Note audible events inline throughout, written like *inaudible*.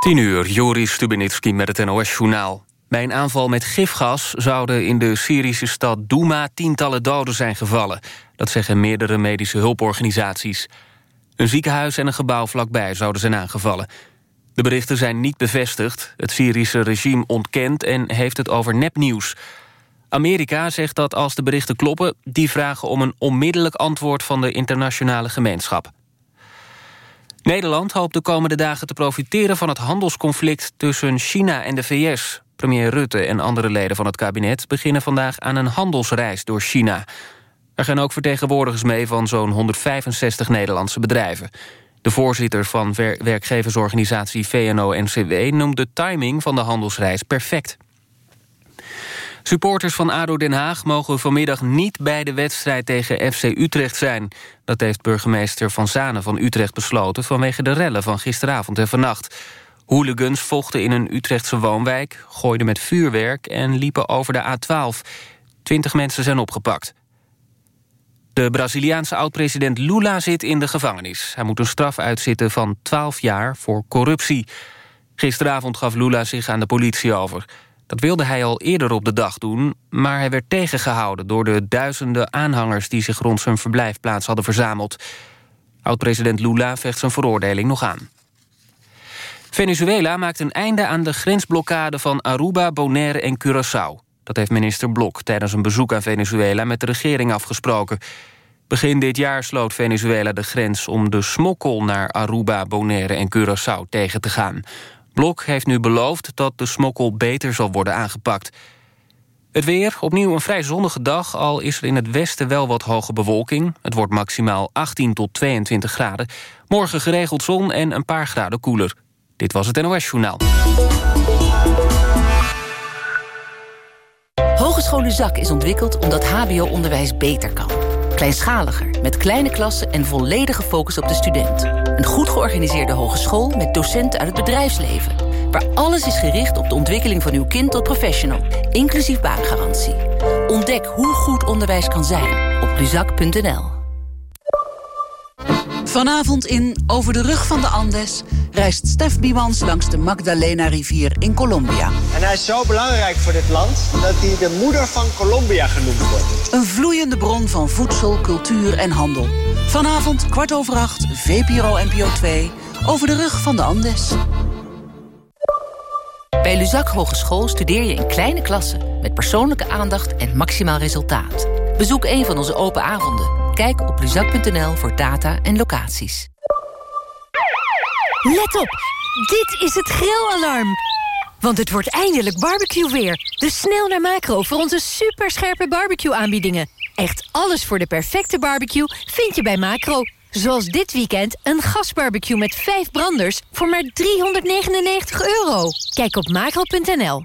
10 uur, Joris Stubenitski met het NOS-journaal. Bij een aanval met gifgas zouden in de Syrische stad Douma... tientallen doden zijn gevallen. Dat zeggen meerdere medische hulporganisaties. Een ziekenhuis en een gebouw vlakbij zouden zijn aangevallen. De berichten zijn niet bevestigd. Het Syrische regime ontkent en heeft het over nepnieuws. Amerika zegt dat als de berichten kloppen... die vragen om een onmiddellijk antwoord van de internationale gemeenschap. Nederland hoopt de komende dagen te profiteren van het handelsconflict tussen China en de VS. Premier Rutte en andere leden van het kabinet beginnen vandaag aan een handelsreis door China. Er gaan ook vertegenwoordigers mee van zo'n 165 Nederlandse bedrijven. De voorzitter van werkgeversorganisatie VNO-NCW noemt de timing van de handelsreis perfect. Supporters van ADO Den Haag mogen vanmiddag niet bij de wedstrijd tegen FC Utrecht zijn. Dat heeft burgemeester Van Zanen van Utrecht besloten... vanwege de rellen van gisteravond en vannacht. Hooligans vochten in een Utrechtse woonwijk, gooiden met vuurwerk... en liepen over de A12. Twintig mensen zijn opgepakt. De Braziliaanse oud-president Lula zit in de gevangenis. Hij moet een straf uitzitten van 12 jaar voor corruptie. Gisteravond gaf Lula zich aan de politie over... Dat wilde hij al eerder op de dag doen, maar hij werd tegengehouden... door de duizenden aanhangers die zich rond zijn verblijfplaats hadden verzameld. Oud-president Lula vecht zijn veroordeling nog aan. Venezuela maakt een einde aan de grensblokkade van Aruba, Bonaire en Curaçao. Dat heeft minister Blok tijdens een bezoek aan Venezuela met de regering afgesproken. Begin dit jaar sloot Venezuela de grens om de smokkel naar Aruba, Bonaire en Curaçao tegen te gaan. Blok heeft nu beloofd dat de smokkel beter zal worden aangepakt. Het weer, opnieuw een vrij zonnige dag... al is er in het westen wel wat hoge bewolking. Het wordt maximaal 18 tot 22 graden. Morgen geregeld zon en een paar graden koeler. Dit was het NOS Journaal. Hogeschool Zak is ontwikkeld omdat hbo-onderwijs beter kan. Kleinschaliger, met kleine klassen en volledige focus op de student. Een goed georganiseerde hogeschool met docenten uit het bedrijfsleven. Waar alles is gericht op de ontwikkeling van uw kind tot professional. Inclusief baangarantie. Ontdek hoe goed onderwijs kan zijn op luzak.nl. Vanavond in Over de Rug van de Andes reist Stef Biemans langs de Magdalena-rivier in Colombia. En hij is zo belangrijk voor dit land dat hij de moeder van Colombia genoemd wordt. Een vloeiende bron van voedsel, cultuur en handel. Vanavond kwart over acht, VPRO NPO 2, Over de Rug van de Andes. Bij Luzak Hogeschool studeer je in kleine klassen... met persoonlijke aandacht en maximaal resultaat. Bezoek een van onze open avonden. Kijk op luzak.nl voor data en locaties. Let op, dit is het grillalarm. Want het wordt eindelijk barbecue weer. Dus snel naar Macro voor onze superscherpe barbecue-aanbiedingen. Echt alles voor de perfecte barbecue vind je bij Macro. Zoals dit weekend een gasbarbecue met vijf branders voor maar 399 euro. Kijk op macro.nl.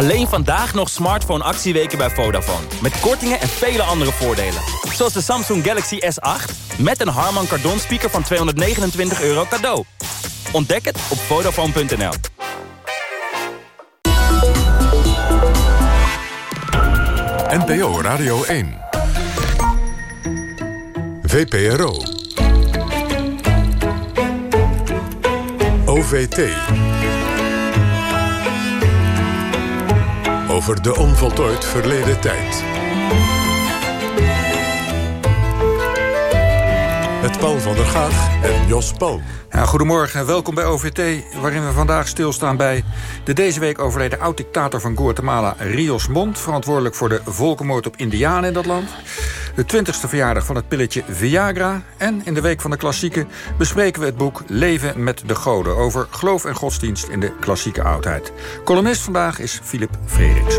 Alleen vandaag nog smartphone actieweken bij Vodafone. Met kortingen en vele andere voordelen. Zoals de Samsung Galaxy S8 met een Harman Kardon speaker van 229 euro cadeau. Ontdek het op Vodafone.nl. NPO Radio 1. VPRO. OVT. Over de onvoltooid verleden tijd. Met Paul van der Gaag en Jos Palm. Ja, goedemorgen en welkom bij OVT, waarin we vandaag stilstaan bij... de deze week overleden oud-dictator van Guatemala, Rios Mont... verantwoordelijk voor de volkenmoord op Indianen in dat land. De 20ste verjaardag van het pilletje Viagra. En in de Week van de Klassieken bespreken we het boek Leven met de Goden... over geloof en godsdienst in de klassieke oudheid. Columnist vandaag is Philip Frederiks.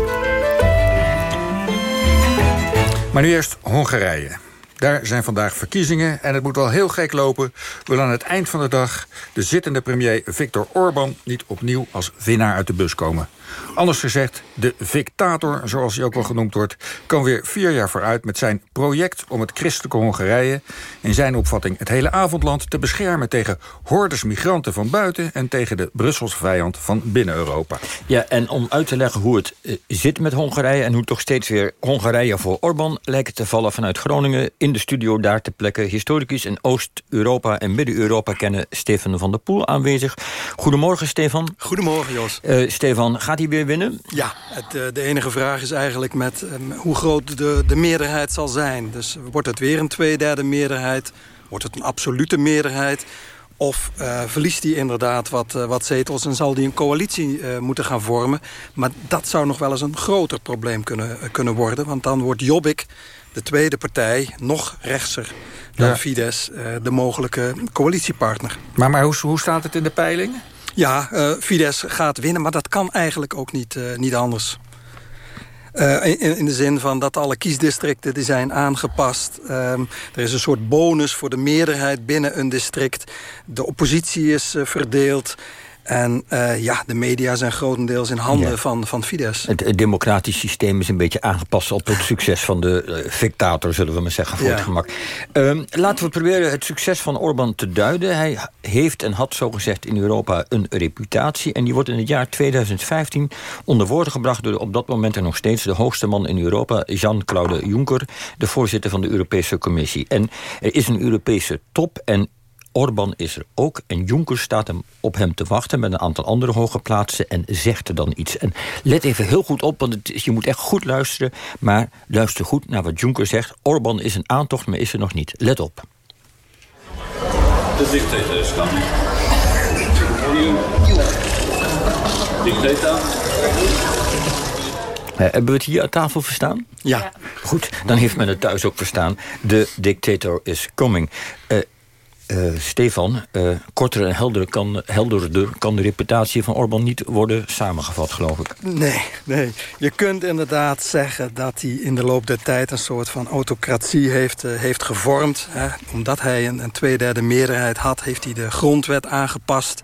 Maar nu eerst Hongarije. Daar zijn vandaag verkiezingen en het moet wel heel gek lopen... wil aan het eind van de dag de zittende premier Viktor Orbán... niet opnieuw als winnaar uit de bus komen. Anders gezegd, de dictator, zoals hij ook wel genoemd wordt... kan weer vier jaar vooruit met zijn project om het christelijke Hongarije... in zijn opvatting het hele avondland te beschermen... tegen hordes migranten van buiten... en tegen de Brusselse vijand van binnen Europa. Ja, en om uit te leggen hoe het eh, zit met Hongarije... en hoe toch steeds weer Hongarije voor Orbán lijkt te vallen vanuit Groningen... in de studio daar te plekken historicus in Oost-Europa en Midden-Europa kennen... Stefan van der Poel aanwezig. Goedemorgen, Stefan. Goedemorgen, Jos. Uh, Stefan, gaat hij weer winnen? Ja, het, uh, de enige vraag is eigenlijk met um, hoe groot de, de meerderheid zal zijn. Dus wordt het weer een tweederde meerderheid? Wordt het een absolute meerderheid? Of uh, verliest hij inderdaad wat, uh, wat zetels en zal hij een coalitie uh, moeten gaan vormen. Maar dat zou nog wel eens een groter probleem kunnen, kunnen worden. Want dan wordt Jobbik, de tweede partij, nog rechtser dan ja. Fidesz... de mogelijke coalitiepartner. Maar, maar hoe, hoe staat het in de peilingen? Ja, uh, Fidesz gaat winnen, maar dat kan eigenlijk ook niet, uh, niet anders. Uh, in, in, de zin van dat alle kiesdistricten die zijn aangepast. Um, er is een soort bonus voor de meerderheid binnen een district. De oppositie is verdeeld. En uh, ja, de media zijn grotendeels in handen ja. van, van Fidesz. Het, het, democratisch systeem is een beetje aangepast op het succes van de uh, dictator, zullen we maar zeggen, voor ja. het gemak. Um, laten we proberen het succes van Orbán te duiden. Hij heeft en had zogezegd in Europa een reputatie. En die wordt in het jaar 2015 onder woorden gebracht door op dat moment en nog steeds de hoogste man in Europa, Jean-Claude Juncker, de voorzitter van de Europese Commissie. En er is een Europese top en Orbán is er ook en Juncker staat hem op hem te wachten... met een aantal andere hoge plaatsen en zegt er dan iets. En let even heel goed op, want het is, je moet echt goed luisteren... maar luister goed naar wat Juncker zegt. Orbán is een aantocht, maar is er nog niet. Let op. De dictator is coming. Dictator. Uh, hebben we het hier aan tafel verstaan? Ja. Goed, dan heeft men het thuis ook verstaan. De dictator is coming. Uh, uh, Stefan, uh, korter en helder kan, helderder kan de reputatie van Orbán niet worden samengevat, geloof ik. Nee, nee. Je kunt inderdaad zeggen dat hij in de loop der tijd... een soort van autocratie heeft, uh, heeft gevormd. Hè. Omdat hij een, een tweederde meerderheid had, heeft hij de grondwet aangepast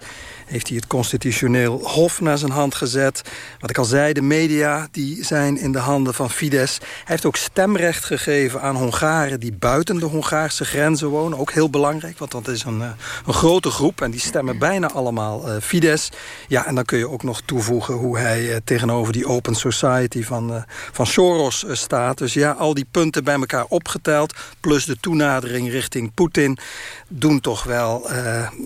heeft hij het constitutioneel hof naar zijn hand gezet. Wat ik al zei, de media die zijn in de handen van Fidesz. Hij heeft ook stemrecht gegeven aan Hongaren... die buiten de Hongaarse grenzen wonen. Ook heel belangrijk, want dat is een, een grote groep... en die stemmen bijna allemaal uh, Fidesz. Ja, en dan kun je ook nog toevoegen hoe hij uh, tegenover die Open Society van, uh, van Soros staat. Dus ja, al die punten bij elkaar opgeteld... plus de toenadering richting Poetin... doen toch wel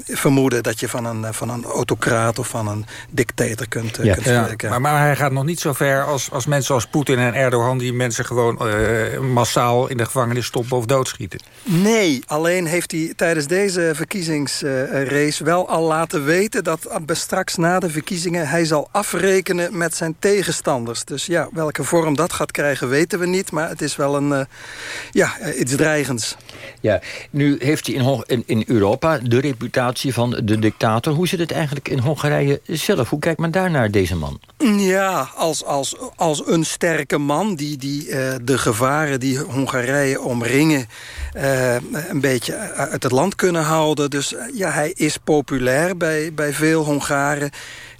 vermoeden dat je van een, van een autocraat of van een dictator kunt, ja. kunt spreken. Ja, maar, maar, hij gaat nog niet zo ver als, als mensen als Poetin en Erdogan... die mensen gewoon uh, massaal in de gevangenis stoppen of doodschieten. Nee, alleen heeft hij tijdens deze verkiezingsrace wel al laten weten... dat straks na de verkiezingen hij zal afrekenen met zijn tegenstanders. Dus ja, welke vorm dat gaat krijgen weten we niet. Maar het is wel een, uh, ja, iets dreigends. Ja, nu heeft hij in, in, Europa de reputatie van de dictator. Hoe zit het eigenlijk in Hongarije zelf? Hoe kijkt men daar naar deze man? Ja, als, als, als een sterke man die, die uh, de gevaren die Hongarije omringen... Uh, een beetje uit het land kunnen houden. Dus uh, ja, hij is populair bij, bij veel Hongaren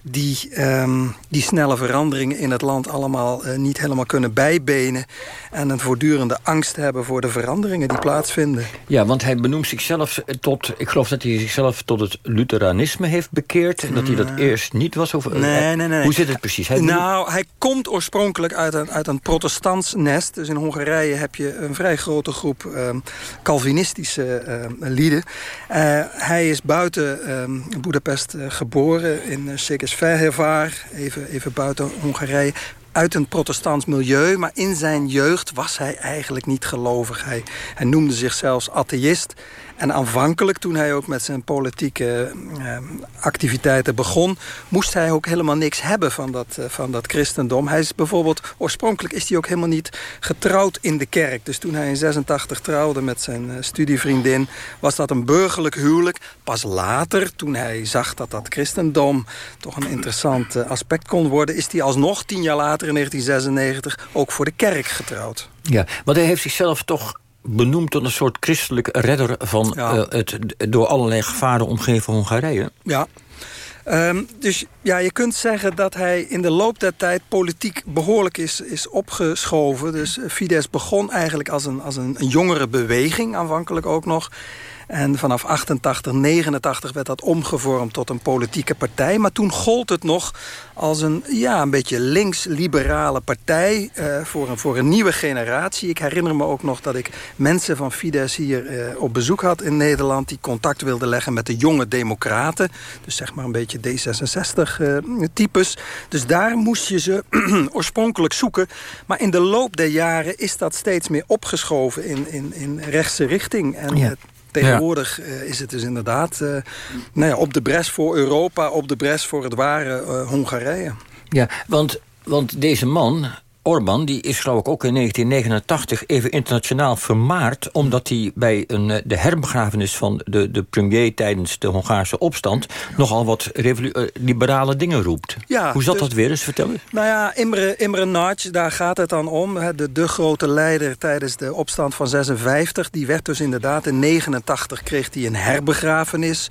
die, um, die snelle veranderingen in het land allemaal uh, niet helemaal kunnen bijbenen. En een voortdurende angst hebben voor de veranderingen die plaatsvinden. Ja, want hij benoemt zichzelf tot, ik geloof dat hij zichzelf tot het Lutheranisme heeft bekeerd. En dat hij dat eerst niet was. Of, nee, nee, nee. Hoe zit het precies? Hij nou, hij komt oorspronkelijk uit een, uit een protestants nest. Dus in Hongarije heb je een vrij grote groep um, Calvinistische um, lieden. Uh, hij is buiten um, Boedapest uh, geboren in uh, Székesfehérvár, even, even buiten Hongarije uit een protestants milieu, maar in zijn jeugd was hij eigenlijk niet gelovig. Hij, noemde zich zelfs atheïst. En aanvankelijk, toen hij ook met zijn politieke uh, activiteiten begon... moest hij ook helemaal niks hebben van dat, uh, van dat christendom. Hij is bijvoorbeeld, oorspronkelijk is hij ook helemaal niet getrouwd in de kerk. Dus toen hij in 86 trouwde met zijn uh, studievriendin... was dat een burgerlijk huwelijk. Pas later, toen hij zag dat dat christendom... toch een interessant aspect kon worden... is hij alsnog tien jaar later in 1996 ook voor de kerk getrouwd. Ja, want hij heeft zichzelf toch benoemd tot een soort christelijk redder... van ja. uh, het door allerlei gevaren omgeven Hongarije. Ja. Um, dus ja, je kunt zeggen dat hij in de loop der tijd politiek behoorlijk is, is opgeschoven. Dus Fidesz begon eigenlijk als een, als een, een jongere beweging, aanvankelijk ook nog. En vanaf 88, 89 werd dat omgevormd tot een politieke partij. Maar toen gold het nog als een, ja, een beetje links-liberale partij uh, voor, een, voor een nieuwe generatie. Ik herinner me ook nog dat ik mensen van Fidesz hier uh, op bezoek had in Nederland... die contact wilden leggen met de jonge democraten. Dus zeg maar een beetje D66-types. Uh, dus daar moest je ze *clears throat* oorspronkelijk zoeken. Maar in de loop der jaren is dat steeds meer opgeschoven in, in, in rechtse richting. En ja. Tegenwoordig uh, is het dus inderdaad uh, nou ja, op de bres voor Europa... op de bres voor het ware uh, Hongarije. Ja, want, want deze man, Orbán, die is geloof ik ook in 1989 even internationaal vermaard... omdat hij bij een, de herbegrafenis van de, de premier tijdens de Hongaarse opstand... nogal wat liberale dingen roept. Ja, Hoe zat dus, dat weer eens? Vertel eens. Nou ja, Imre, Imre Nagy, daar gaat het dan om. De, de grote leider tijdens de opstand van 56... die werd dus inderdaad in 89 kreeg hij een herbegrafenis...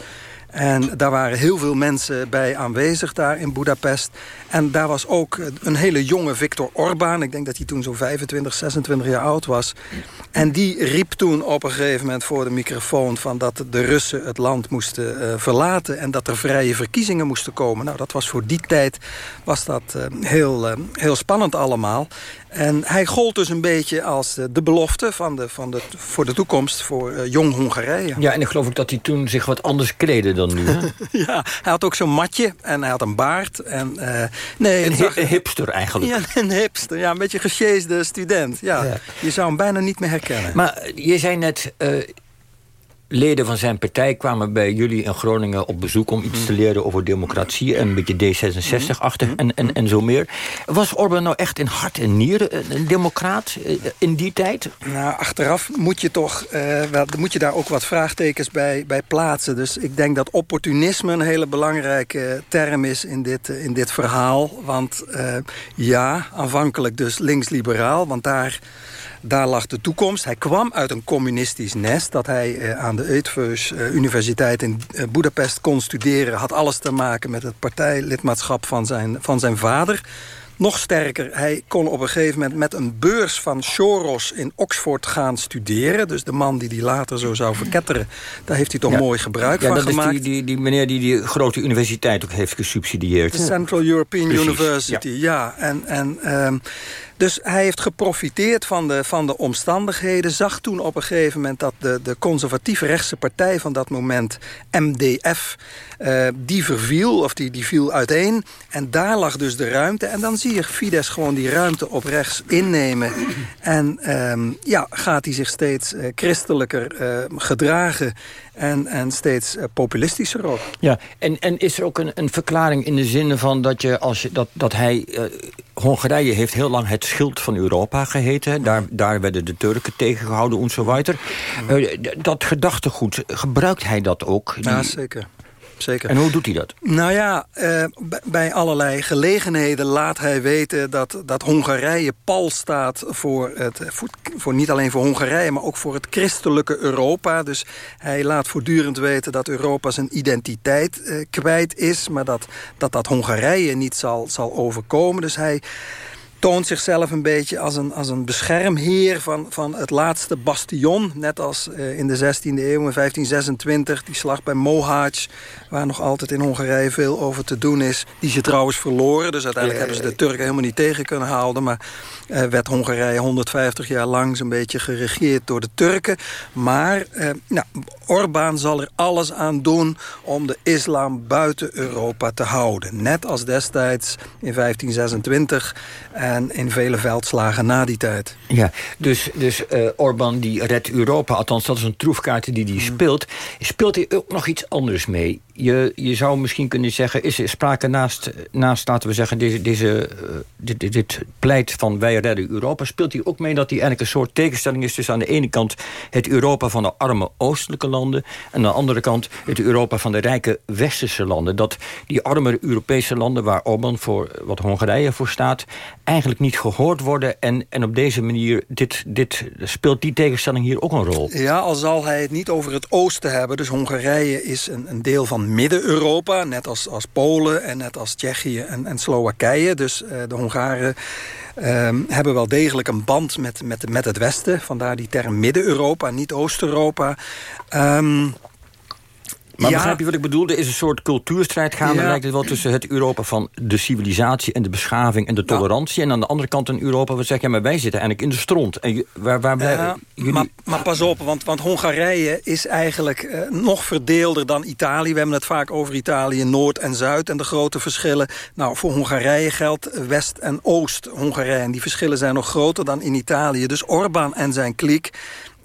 En daar waren heel veel mensen bij aanwezig daar in Budapest. En daar was ook een hele jonge Viktor Orbán. Ik denk dat hij toen zo'n 25, 26 jaar oud was. En die riep toen op een gegeven moment voor de microfoon... van dat de Russen het land moesten uh, verlaten... en dat er vrije verkiezingen moesten komen. Nou, dat was voor die tijd was dat, uh, heel, uh, heel spannend allemaal. En hij gold dus een beetje als de, de belofte van de, van de, voor de toekomst voor uh, jong Hongarije. Ja, en ik geloof ook dat hij toen zich wat anders kleedde dan nu. Hè? *laughs* ja, hij had ook zo'n matje en hij had een baard. En, uh, nee, een, zag... hipster eigenlijk. Ja, een hipster. Ja, een beetje gesjeesde student. Ja, ja, Je zou hem bijna niet meer herkennen. Maar je zei net... Uh, leden van zijn partij kwamen bij jullie in Groningen op bezoek... om iets te leren over democratie en een beetje D66-achtig en, en, en zo meer. Was Orbán nou echt in hart en nieren een democraat in die tijd? Nou, achteraf moet je toch uh, wel, moet je daar ook wat vraagtekens bij, bij plaatsen. Dus ik denk dat opportunisme een hele belangrijke term is in dit, in dit verhaal. Want uh, ja, aanvankelijk dus links-liberaal, want daar... Daar lag de toekomst. Hij kwam uit een communistisch nest... dat hij uh, aan de Eötvös uh, Universiteit in uh, Budapest kon studeren... had alles te maken met het partijlidmaatschap van zijn, van zijn vader... Nog sterker, hij kon op een gegeven moment met een beurs van Soros in Oxford gaan studeren. Dus de man die die later zo zou verketteren, daar heeft hij toch ja. mooi gebruik ja, van dat gemaakt. Is die, die, die meneer die die grote universiteit ook heeft gesubsidieerd. De Central European Precies, University, ja. ja. En, en, um, dus hij heeft geprofiteerd van de, van de omstandigheden. Zag toen op een gegeven moment dat de, de conservatief-rechtse partij van dat moment, MDF, uh, die verviel, of die, die viel uiteen. En daar lag dus de ruimte. En dan zie je Fidesz gewoon die ruimte op rechts innemen. En um, ja, gaat hij zich steeds uh, christelijker uh, gedragen. En, en steeds uh, populistischer ook. Ja, en, en is er ook een, een verklaring in de zin van dat, je, als je, dat, dat hij... Uh, Hongarije heeft heel lang het schild van Europa geheten. Daar, daar werden de Turken tegengehouden en zo weiter. Uh, dat gedachtegoed, gebruikt hij dat ook? Die... Ja, zeker. Zeker. En hoe doet hij dat? Nou ja, uh, bij allerlei gelegenheden laat hij weten dat, dat Hongarije pal staat voor, het, voor, voor niet alleen voor Hongarije, maar ook voor het christelijke Europa. Dus hij laat voortdurend weten dat Europa zijn identiteit uh, kwijt is, maar dat, dat dat Hongarije niet zal, zal overkomen. Dus hij toont zichzelf een beetje als een, als een beschermheer van, van het laatste bastion. Net als uh, in de 16e eeuw, in 1526, die slag bij Mohacs... waar nog altijd in Hongarije veel over te doen is. Die ze trouwens verloren, dus uiteindelijk hebben ze de Turken helemaal niet tegen kunnen houden. Maar uh, werd Hongarije 150 jaar lang zo'n beetje geregeerd door de Turken. Maar uh, nou, Orbán zal er alles aan doen om de islam buiten Europa te houden. Net als destijds in 1526... en in vele veldslagen na die tijd. Ja, dus, dus uh, Orbán die redt Europa, althans dat is een troefkaart die hij speelt. Speelt hij ook nog iets anders mee? Je, je zou misschien kunnen zeggen, is er sprake naast, naast laten we zeggen, deze, deze, uh, dit, dit, pleit van wij redden Europa, speelt hij ook mee dat hij eigenlijk een soort tegenstelling is tussen aan de ene kant het Europa van de arme oostelijke landen en aan de andere kant het Europa van de rijke westerse landen. Dat die armere Europese landen waar Orbán voor wat Hongarije voor staat, eigenlijk niet gehoord worden en, en op deze manier dit, dit, speelt die tegenstelling hier ook een rol. Ja, al zal hij het niet over het oosten hebben. Dus Hongarije is een, een deel van Midden-Europa, net als, als Polen en net als Tsjechië en, en Slowakije. Dus uh, de Hongaren um, hebben wel degelijk een band met, met, met het Westen. Vandaar die term Midden-Europa, niet Oost-Europa. Um, maar ja. begrijp je wat ik bedoel? Er is een soort cultuurstrijd gaande, ja. lijkt het wel... tussen het Europa van de civilisatie en de beschaving en de tolerantie... Ja. en aan de andere kant een Europa wat zegt... ja, maar wij zitten eigenlijk in de stront. En waar, waar ja, jullie... maar, maar, pas op, want, want Hongarije is eigenlijk uh, nog verdeelder dan Italië. We hebben het vaak over Italië, Noord en Zuid... en de grote verschillen. Nou, voor Hongarije geldt West- en Oost-Hongarije. En die verschillen zijn nog groter dan in Italië. Dus Orbán en zijn kliek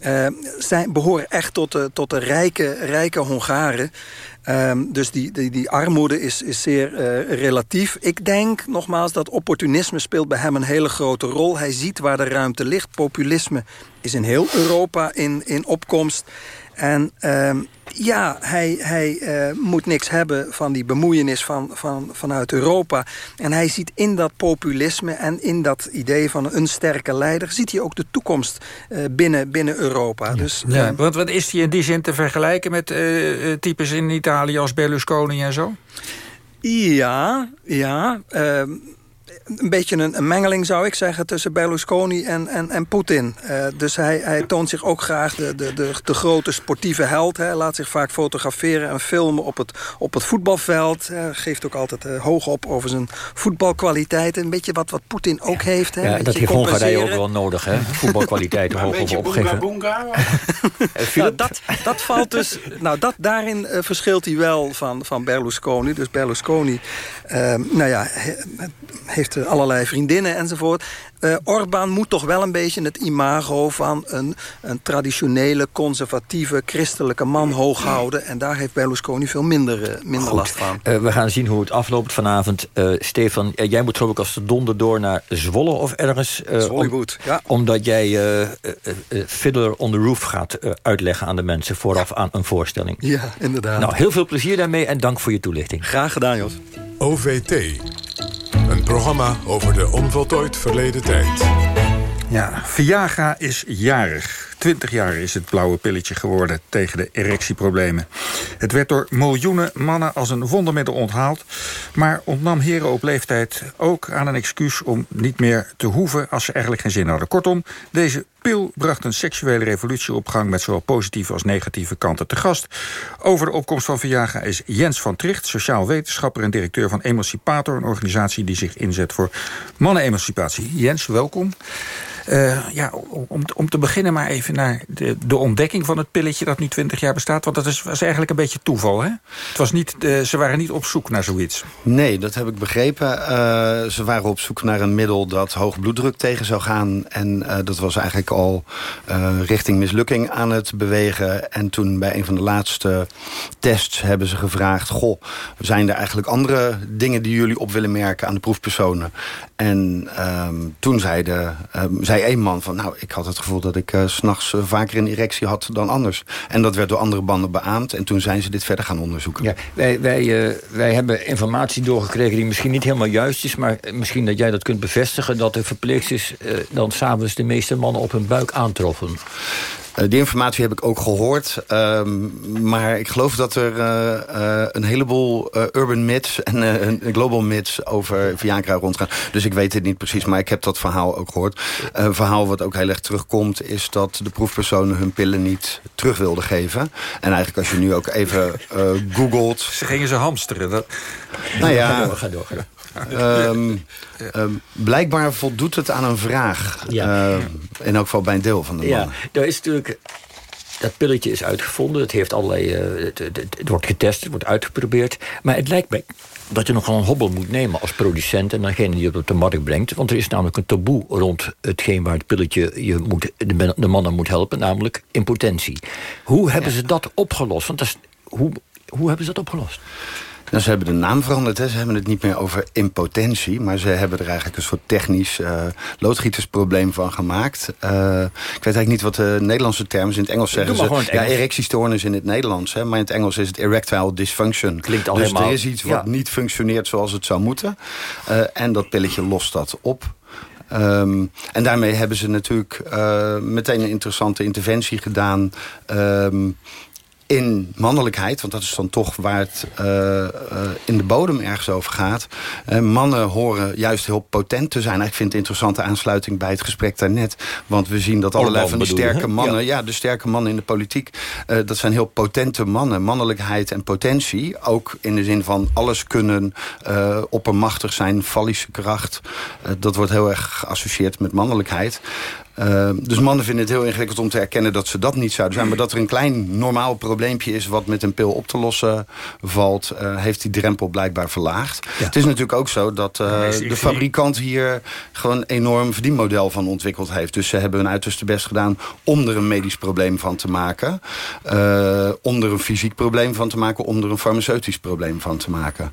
uh, zijn, behoren echt tot de, tot de rijke, rijke Hongaren. Um, dus die, die, die, armoede is, is zeer uh, relatief. Ik denk nogmaals dat opportunisme speelt bij hem een hele grote rol. Hij ziet waar de ruimte ligt. Populisme is in heel Europa in, in opkomst. En um, ja, hij, hij uh, moet niks hebben van die bemoeienis van, van, vanuit Europa. En hij ziet in dat populisme en in dat idee van een sterke leider... ziet hij ook de toekomst uh, binnen, binnen Europa. Ja. Dus, ja, want wat is hij in die zin te vergelijken met uh, types in Italië als Berlusconi en zo? Ja, ja... Ehm, een beetje een, een, mengeling, zou ik zeggen, tussen Berlusconi en, en, en Poetin. Uh, dus hij, hij toont zich ook graag de, de, de, de grote sportieve held. Hij laat zich vaak fotograferen en filmen op het, op het voetbalveld. Hij geeft ook altijd uh, hoog op over zijn voetbalkwaliteiten. Een beetje wat, wat Poetin ook heeft. Hè? Ja, dat heeft Hongarije ook wel nodig, hè? Voetbalkwaliteiten *laughs* hoog op opgeven. Boonga, *laughs* nou, dat, dat valt dus... *laughs* Nou, dat, daarin uh, verschilt hij wel van, van Berlusconi. Dus Berlusconi, nou ja, heeft allerlei vriendinnen enzovoort. Uh, Orbán moet toch wel een beetje het imago van een, een traditionele, conservatieve, christelijke man hoog houden. En daar heeft Berlusconi veel minder, uh, minder last van. Uh, we gaan zien hoe het afloopt vanavond. Stefan, jij moet geloof ik als de donder door naar Zwolle of ergens. Zwolle ja. Omdat jij Fiddler on the Roof gaat uitleggen aan de mensen vooraf aan een voorstelling. Ja, inderdaad. Nou, heel veel plezier daarmee en dank voor je toelichting. Graag gedaan, Jos. OVT. Een programma over de onvoltooid verleden tijd. Ja, Viagra is jarig. 20 jaar is het blauwe pilletje geworden tegen de erectieproblemen. Het werd door miljoenen mannen als een wondermiddel onthaald... maar ontnam heren op leeftijd ook aan een excuus om niet meer te hoeven... als ze eigenlijk geen zin hadden. Kortom, deze pil bracht een seksuele revolutie op gang... met zowel positieve als negatieve kanten te gast. Over de opkomst van Viagra is Jens van Tricht... sociaal wetenschapper en directeur van Emancipator... een organisatie die zich inzet voor mannenemancipatie. Jens, welkom. Uh, ja, om, om te beginnen maar even naar de, de ontdekking van het pilletje... dat nu 20 jaar bestaat, want dat is, was eigenlijk een beetje toeval, hè? Het was niet, uh, ze waren niet op zoek naar zoiets. Nee, dat heb ik begrepen. Uh, ze waren op zoek naar een middel dat hoge bloeddruk tegen zou gaan. En dat was eigenlijk al richting mislukking aan het bewegen. En toen bij een van de laatste tests hebben ze gevraagd... goh, zijn er eigenlijk andere dingen die jullie op willen merken aan de proefpersonen? En ehm, toen zeiden... zei zei één man van... nou, ik had het gevoel dat ik uh, s'nachts uh, vaker een erectie had dan anders. En dat werd door andere banden beaamd. En toen zijn ze dit verder gaan onderzoeken. Ja, wij, wij, uh, wij hebben informatie doorgekregen die misschien niet helemaal juist is... maar misschien dat jij dat kunt bevestigen... dat de verpleegsters dan s'avonds de meeste mannen op hun buik aantroffen. Uh, die informatie heb ik ook gehoord. Um, maar ik geloof dat er uh, uh, een heleboel urban myths en een global myths over Viagra rondgaan. Dus ik weet het niet precies, maar ik heb dat verhaal ook gehoord. Een verhaal wat ook heel erg terugkomt is dat de proefpersonen hun pillen niet terug wilden geven. En eigenlijk als je nu ook even googelt... Ze gingen ze hamsteren. Dat... Nou ja, ga door, ga door. Um, um, blijkbaar voldoet het aan een vraag. Ja. Uh, in elk geval bij een deel van de mannen. Ja, er is natuurlijk dat pilletje is uitgevonden. Het, heeft allerlei, uh, het, het, het, wordt getest, het wordt uitgeprobeerd. Maar het lijkt mij dat je nogal een hobbel moet nemen als producent... en degene die het op de markt brengt. Want er is namelijk een taboe rond hetgeen waar het pilletje je moet, de, de mannen moet helpen... namelijk impotentie. Hoe hebben ze dat opgelost? Want dat is, hoe, hoe hebben ze dat opgelost? Nou, ze hebben de naam veranderd. Hè. Ze hebben het niet meer over impotentie. Maar ze hebben er eigenlijk een soort technisch uh, loodgietersprobleem van gemaakt. Uh, ik weet eigenlijk niet wat de Nederlandse term is. In het Engels zeggen ze... Ja, erectiestoornis in het Nederlands. Hè, maar in het Engels is het erectile dysfunction. Klinkt al dus helemaal... er is iets wat niet functioneert zoals het zou moeten. Uh, en dat pilletje lost dat op. Um, en daarmee hebben ze natuurlijk uh, meteen een interessante interventie gedaan... Um, in mannelijkheid, want dat is dan toch waar het uh, uh, in de bodem ergens over gaat. Uh, mannen horen juist heel potent te zijn. Ik vind het een interessante aansluiting bij het gesprek daarnet. Want we zien dat allerlei van die sterke mannen... Ja. ja. de sterke mannen in de politiek... dat zijn heel potente mannen. Mannelijkheid en potentie. Ook in de zin van alles kunnen, oppermachtig zijn, fallische kracht. dat wordt heel erg geassocieerd met mannelijkheid. Uh, dus mannen vinden het heel ingewikkeld om te erkennen dat ze dat niet zouden zijn. Maar dat er een klein normaal probleempje is wat met een pil op te lossen valt... Uh, heeft die drempel blijkbaar verlaagd. Ja. Het is natuurlijk ook zo dat uh, de fabrikant hier gewoon een enorm verdienmodel van ontwikkeld heeft. Dus ze hebben hun uiterste best gedaan om er een medisch probleem van te maken. om er een fysiek probleem van te maken. Om er een farmaceutisch probleem van te maken.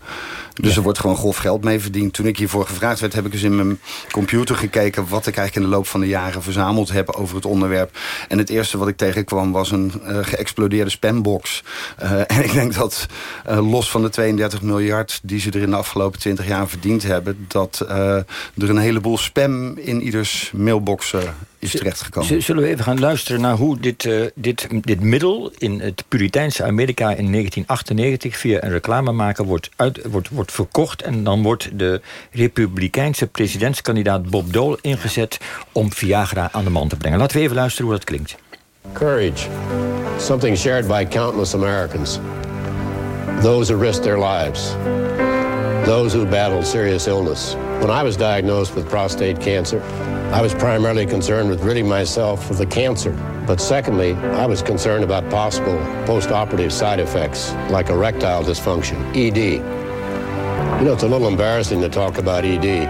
Dus ja. er wordt gewoon grof geld mee verdiend. Toen ik hiervoor gevraagd werd, heb ik eens in mijn computer gekeken... wat ik eigenlijk in de loop van de jaren verzameld heb over het onderwerp. En het eerste wat ik tegenkwam was een uh, geëxplodeerde spambox. Uh, *laughs* en ik denk dat uh, los van de 32 miljard die ze er in de afgelopen 20 jaar verdiend hebben... dat er een heleboel spam in ieders mailbox is terechtgekomen. Zullen we even gaan luisteren naar hoe dit, uh, dit, dit middel... in het Puriteinse Amerika in 1998 via een reclamemaker wordt, uit, wordt, wordt verkocht... en dan wordt de republikeinse presidentskandidaat Bob Dole ingezet... om Viagra aan de man te brengen. Laten we even luisteren hoe dat klinkt. Courage. Something shared by countless Americans. Those who risked their lives. Those who battled serious illness. When I was diagnosed with prostate cancer... I was primarily concerned with ridding myself of the cancer. But secondly, I was concerned about possible post-operative side effects like erectile dysfunction, ED. You know, it's a little embarrassing to talk about ED,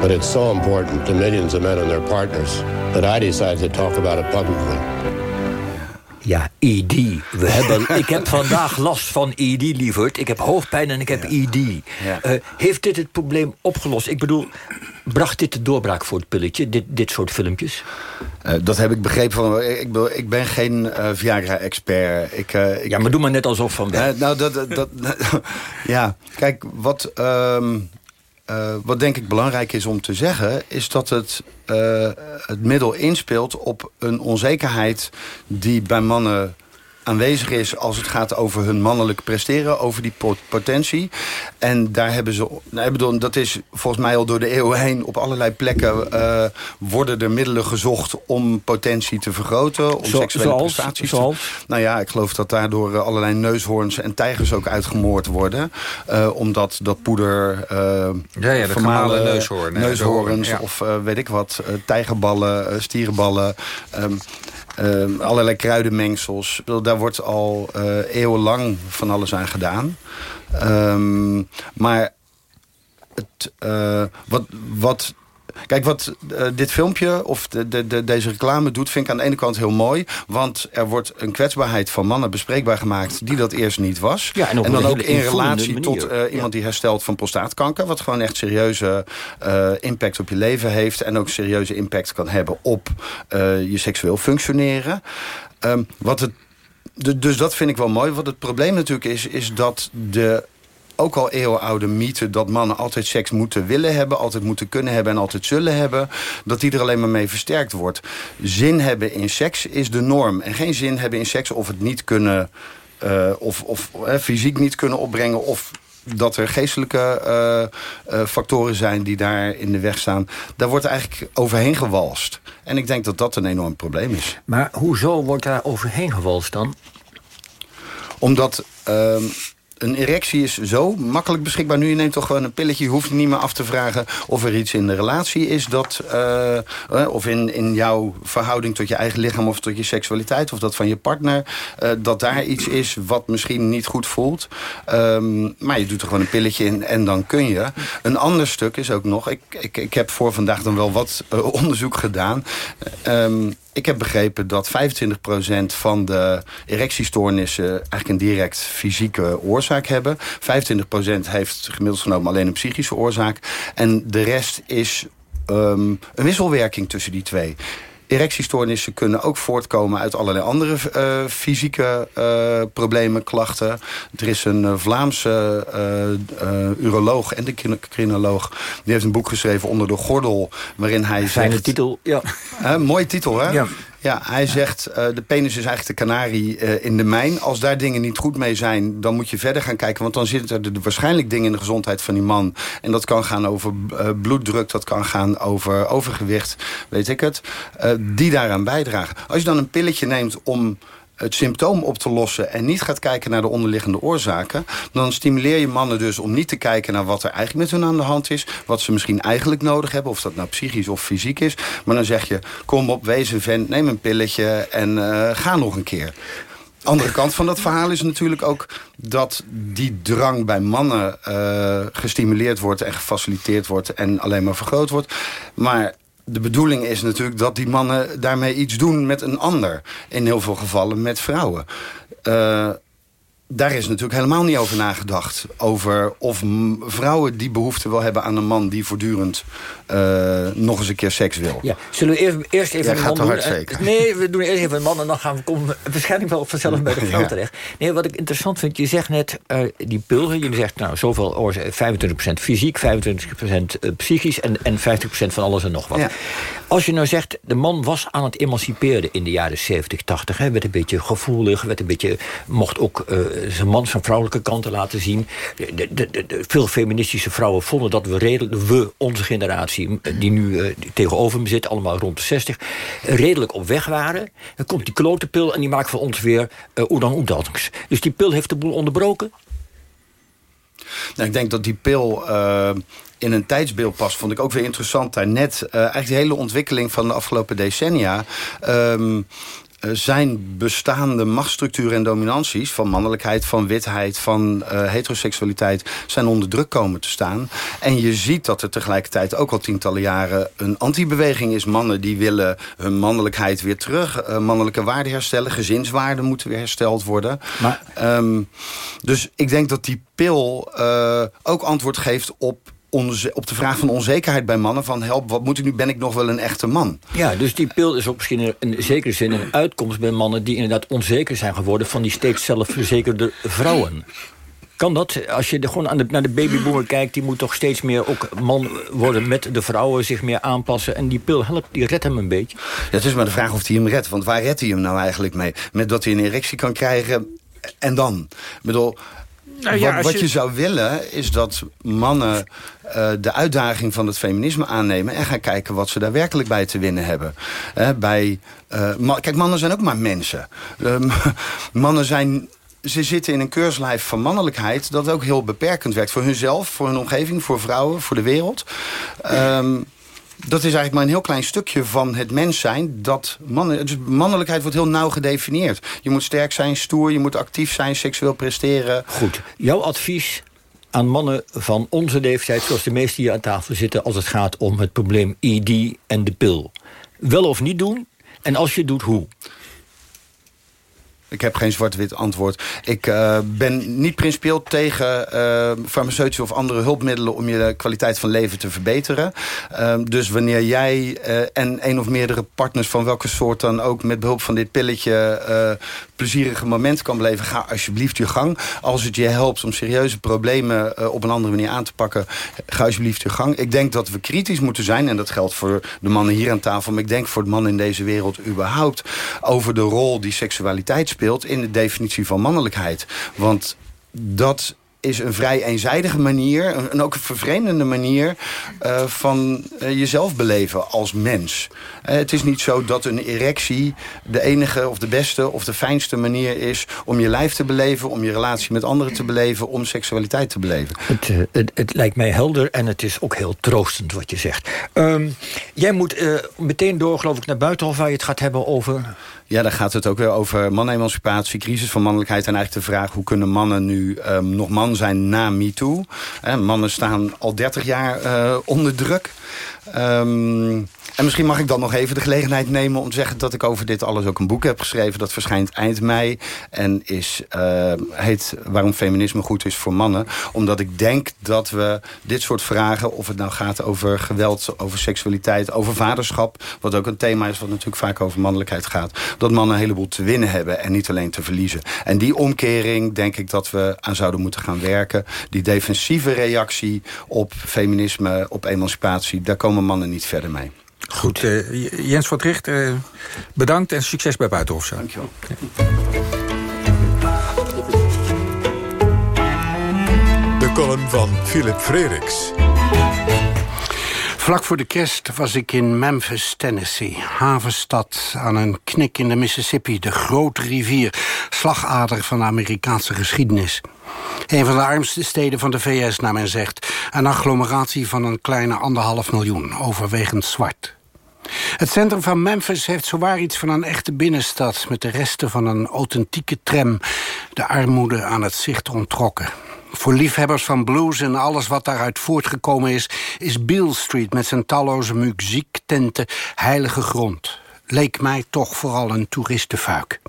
but it's so important to millions of men and their partners that I decided to talk about it publicly. Ja, ED. We *laughs* hebben, ik heb vandaag last van ED, lieverd. Ik heb hoofdpijn en ik heb ED. Uh, heeft dit het probleem opgelost? Ik bedoel, bracht dit de doorbraak voor het pilletje, dit, dit soort filmpjes? Uh, dat heb ik begrepen van... Ik, ben, ik ben geen uh, Viagra-expert. Ik, ik, ja, maar doe maar net alsof van wel. nou, dat... dat, *laughs* ja, kijk, wat... Um, uh, wat denk ik belangrijk is om te zeggen... is dat het, het middel inspeelt op een onzekerheid... die bij mannen aanwezig is als het gaat over hun mannelijk presteren, over die potentie. En daar hebben ze, nou, bedoel, dat is volgens mij al door de eeuwen heen op allerlei plekken uh, worden er middelen gezocht om potentie te vergroten, om Zo, seksuele zoals, prestaties zoals? te... Nou ja, ik geloof dat daardoor uh, allerlei neushoorns en tijgers ook uitgemoord worden. Uh, omdat dat poeder ja, ja, vermalen neushoorn, neushoorns ja. of weet ik wat, tijgerballen, stierenballen... Um, Uh, allerlei kruidenmengsels. Daar wordt al uh, eeuwenlang van alles aan gedaan. Um, maar het, uh, wat, wat Kijk, wat uh, dit filmpje of de, de, de, deze reclame doet... vind ik aan de ene kant heel mooi. Want er wordt een kwetsbaarheid van mannen bespreekbaar gemaakt... die dat eerst niet was. Ja, en, en dan ook in relatie tot uh, iemand die herstelt van prostaatkanker... wat gewoon echt serieuze uh, impact op je leven heeft... en ook serieuze impact kan hebben op je seksueel functioneren. Um, wat het dus dat vind ik wel mooi. Wat het probleem natuurlijk is, is dat de ook al eeuwenoude mythe dat mannen altijd seks moeten willen hebben... altijd moeten kunnen hebben en altijd zullen hebben... dat die er alleen maar mee versterkt wordt. Zin hebben in seks is de norm. En geen zin hebben in seks of het niet kunnen... Uh, of, of uh, fysiek niet kunnen opbrengen... of dat er geestelijke uh, uh, factoren zijn die daar in de weg staan. Daar wordt eigenlijk overheen gewalst. En ik denk dat dat een enorm probleem is. Maar hoezo wordt daar overheen gewalst dan? Omdat... Uh, een erectie is zo makkelijk beschikbaar. Nu je neemt toch gewoon een pilletje. Je hoeft niet meer af te vragen of er iets in de relatie is. Dat, uh, of in, in jouw verhouding tot je eigen lichaam of tot je seksualiteit. Of dat van je partner. Uh, dat daar iets is wat misschien niet goed voelt. Um, maar je doet er gewoon een pilletje in en dan kun je. Een ander stuk is ook nog... Ik, ik, ik heb voor vandaag dan wel wat onderzoek gedaan. Um, ik heb begrepen dat 25% van de erectiestoornissen... eigenlijk een direct fysieke oorzaak hebben. 25% heeft gemiddeld genomen alleen een psychische oorzaak. En de rest is um, een wisselwerking tussen die twee. Erectiestoornissen kunnen ook voortkomen uit allerlei andere uh, fysieke uh, problemen, klachten. Er is een uh, Vlaamse uroloog en de crinoloog. Die heeft een boek geschreven onder de gordel. Waarin hij Fijne zegt... titel, ja. mooie titel, hè? Ja. Ja, hij zegt, uh, de penis is eigenlijk de kanarie uh, in de mijn. Als daar dingen niet goed mee zijn, dan moet je verder gaan kijken. Want dan zitten er waarschijnlijk dingen in de gezondheid van die man. En dat kan gaan over uh, bloeddruk, dat kan gaan over overgewicht, weet ik het. die daaraan bijdragen. Als je dan een pilletje neemt om het symptoom op te lossen... en niet gaat kijken naar de onderliggende oorzaken... dan stimuleer je mannen dus om niet te kijken naar wat er eigenlijk met hun aan de hand is... wat ze misschien eigenlijk nodig hebben, of dat nou psychisch of fysiek is. Maar dan zeg je, kom op, wees een vent, neem een pilletje en uh, ga nog een keer. Andere kant van dat verhaal is natuurlijk ook dat die drang bij mannen uh, gestimuleerd wordt en gefaciliteerd wordt en alleen maar vergroot wordt. Maar de bedoeling is natuurlijk dat die mannen daarmee iets doen met een ander. In heel veel gevallen met vrouwen. Uh, daar is natuurlijk helemaal niet over nagedacht. Over of vrouwen die behoefte wel hebben aan een man... die voortdurend uh, nog eens een keer seks wil. Ja. Zullen we eerst, eerst even Jij een gaat man te doen? hard zeker. Nee, we doen eerst even een man en dan gaan we komen waarschijnlijk wel vanzelf bij de *laughs* vrouw Ja. terecht. Nee, wat ik interessant vind, je zegt net uh, die pil. Je zegt nou zoveel oorzaak, 25% fysiek, 25% eh, psychisch en, en 50% van alles en nog wat. Ja. Als je nou zegt, de man was aan het emanciperen in de jaren 70, 80. Hè, werd een beetje gevoelig, werd een beetje, mocht ook uh, zijn man zijn vrouwelijke kanten laten zien. De, de, de, veel feministische vrouwen vonden dat we redelijk, we, onze generatie, die nu die tegenover me zit, allemaal rond de 60, redelijk op weg waren. Dan komt die klote pil en die maakt van ons weer uh, oedang oedangs. Dus die pil heeft de boel onderbroken? Nou, ik denk dat die pil in een tijdsbeeld past. Vond ik ook weer interessant. Daar net eigenlijk de hele ontwikkeling van de afgelopen decennia. Uh, zijn bestaande machtsstructuren en dominanties... van mannelijkheid, van witheid, van uh, heteroseksualiteit... zijn onder druk komen te staan. En je ziet dat er tegelijkertijd ook al tientallen jaren... een antibeweging is. Mannen die willen hun mannelijkheid weer terug. Uh, mannelijke waarden herstellen. Gezinswaarden moeten weer hersteld worden. Maar... Um, dus ik denk dat die pil uh, ook antwoord geeft op op de vraag van onzekerheid bij mannen... van help, wat moet ik nu, ben ik nog wel een echte man? Ja, dus die pil is ook misschien in, in zekere zin een uitkomst bij mannen... die inderdaad onzeker zijn geworden van die steeds zelfverzekerde vrouwen. Kan dat? Als je de, gewoon aan de, naar de babyboomer kijkt... die moet toch steeds meer ook man worden met de vrouwen... zich meer aanpassen. En die pil helpt, die redt hem een beetje. Ja, het is maar de vraag of hij hem redt. Want waar redt hij hem nou eigenlijk mee? Met dat hij een erectie kan krijgen en dan? Ik bedoel... Nou ja, wat, wat je... je... zou willen is dat mannen uh, de uitdaging van het feminisme aannemen... en gaan kijken wat ze daar werkelijk bij te winnen hebben. Uh, bij, uh, ma kijk, mannen zijn ook maar mensen. *laughs* mannen zijn ze zitten in een keurslijf van mannelijkheid... dat ook heel beperkend werkt voor hunzelf, voor hun omgeving... voor vrouwen, voor de wereld. Um, dat is eigenlijk maar een heel klein stukje van het mens zijn. Dat mannen, dus mannelijkheid wordt heel nauw gedefinieerd. Je moet sterk zijn, stoer, je moet actief zijn, seksueel presteren. Goed. Jouw advies aan mannen van onze leeftijd... zoals de meesten hier aan tafel zitten... als het gaat om het probleem ED en de pil. Wel of niet doen? En als je doet, hoe? Ik heb geen zwart-wit antwoord. Ik uh, ben niet principieel tegen uh, farmaceutische of andere hulpmiddelen... om je kwaliteit van leven te verbeteren. Uh, dus wanneer jij uh, en een of meerdere partners van welke soort dan ook... met behulp van dit pilletje plezierige momenten kan beleven... ga alsjeblieft je gang. Als het je helpt om serieuze problemen uh, op een andere manier aan te pakken... ga alsjeblieft je gang. Ik denk dat we kritisch moeten zijn... en dat geldt voor de mannen hier aan tafel... maar ik denk voor de mannen in deze wereld überhaupt... over de rol die seksualiteit speelt in de definitie van mannelijkheid. Want dat is een vrij eenzijdige manier... en ook een vervreemdende manier uh, van uh, jezelf beleven als mens. Uh, het is niet zo dat een erectie de enige of de beste of de fijnste manier is... om je lijf te beleven, om je relatie met anderen te beleven... om seksualiteit te beleven. Het, het, het lijkt mij helder en het is ook heel troostend wat je zegt. Um, jij moet meteen door, geloof ik, naar Buitenhof... waar je het gaat hebben over... Ja, daar gaat het ook weer over mannenemancipatie, crisis van mannelijkheid... en eigenlijk de vraag hoe kunnen mannen nu um, nog man zijn na MeToo. Eh, mannen staan al 30 jaar uh, onder druk. Um, en misschien mag ik dan nog even de gelegenheid nemen om te zeggen... dat ik over dit alles ook een boek heb geschreven. Dat verschijnt eind mei en is, uh, heet Waarom feminisme goed is voor mannen. Omdat ik denk dat we dit soort vragen... of het nou gaat over geweld, over seksualiteit, over vaderschap... wat ook een thema is wat natuurlijk vaak over mannelijkheid gaat... dat mannen een heleboel te winnen hebben en niet alleen te verliezen. En die omkering denk ik dat we aan zouden moeten gaan werken. Die defensieve reactie op feminisme, op emancipatie... daar komen mannen niet verder mee. Goed, uh, Jens van Tricht, uh, bedankt en succes bij Buitenhof. Dankjewel. De column van Philip Frederiks. Vlak voor de kerst was ik in Memphis, Tennessee. Havenstad aan een knik in de Mississippi, de grote rivier. Slagader van de Amerikaanse geschiedenis. Een van de armste steden van de VS, naar men zegt. Een agglomeratie van een kleine anderhalf miljoen, overwegend zwart. Het centrum van Memphis heeft zowaar iets van een echte binnenstad... met de resten van een authentieke tram. De armoede aan het zicht ontrokken. Voor liefhebbers van blues en alles wat daaruit voortgekomen is... is Beale Street met zijn talloze muziektenten heilige grond. Leek mij toch vooral een toeristenfuik.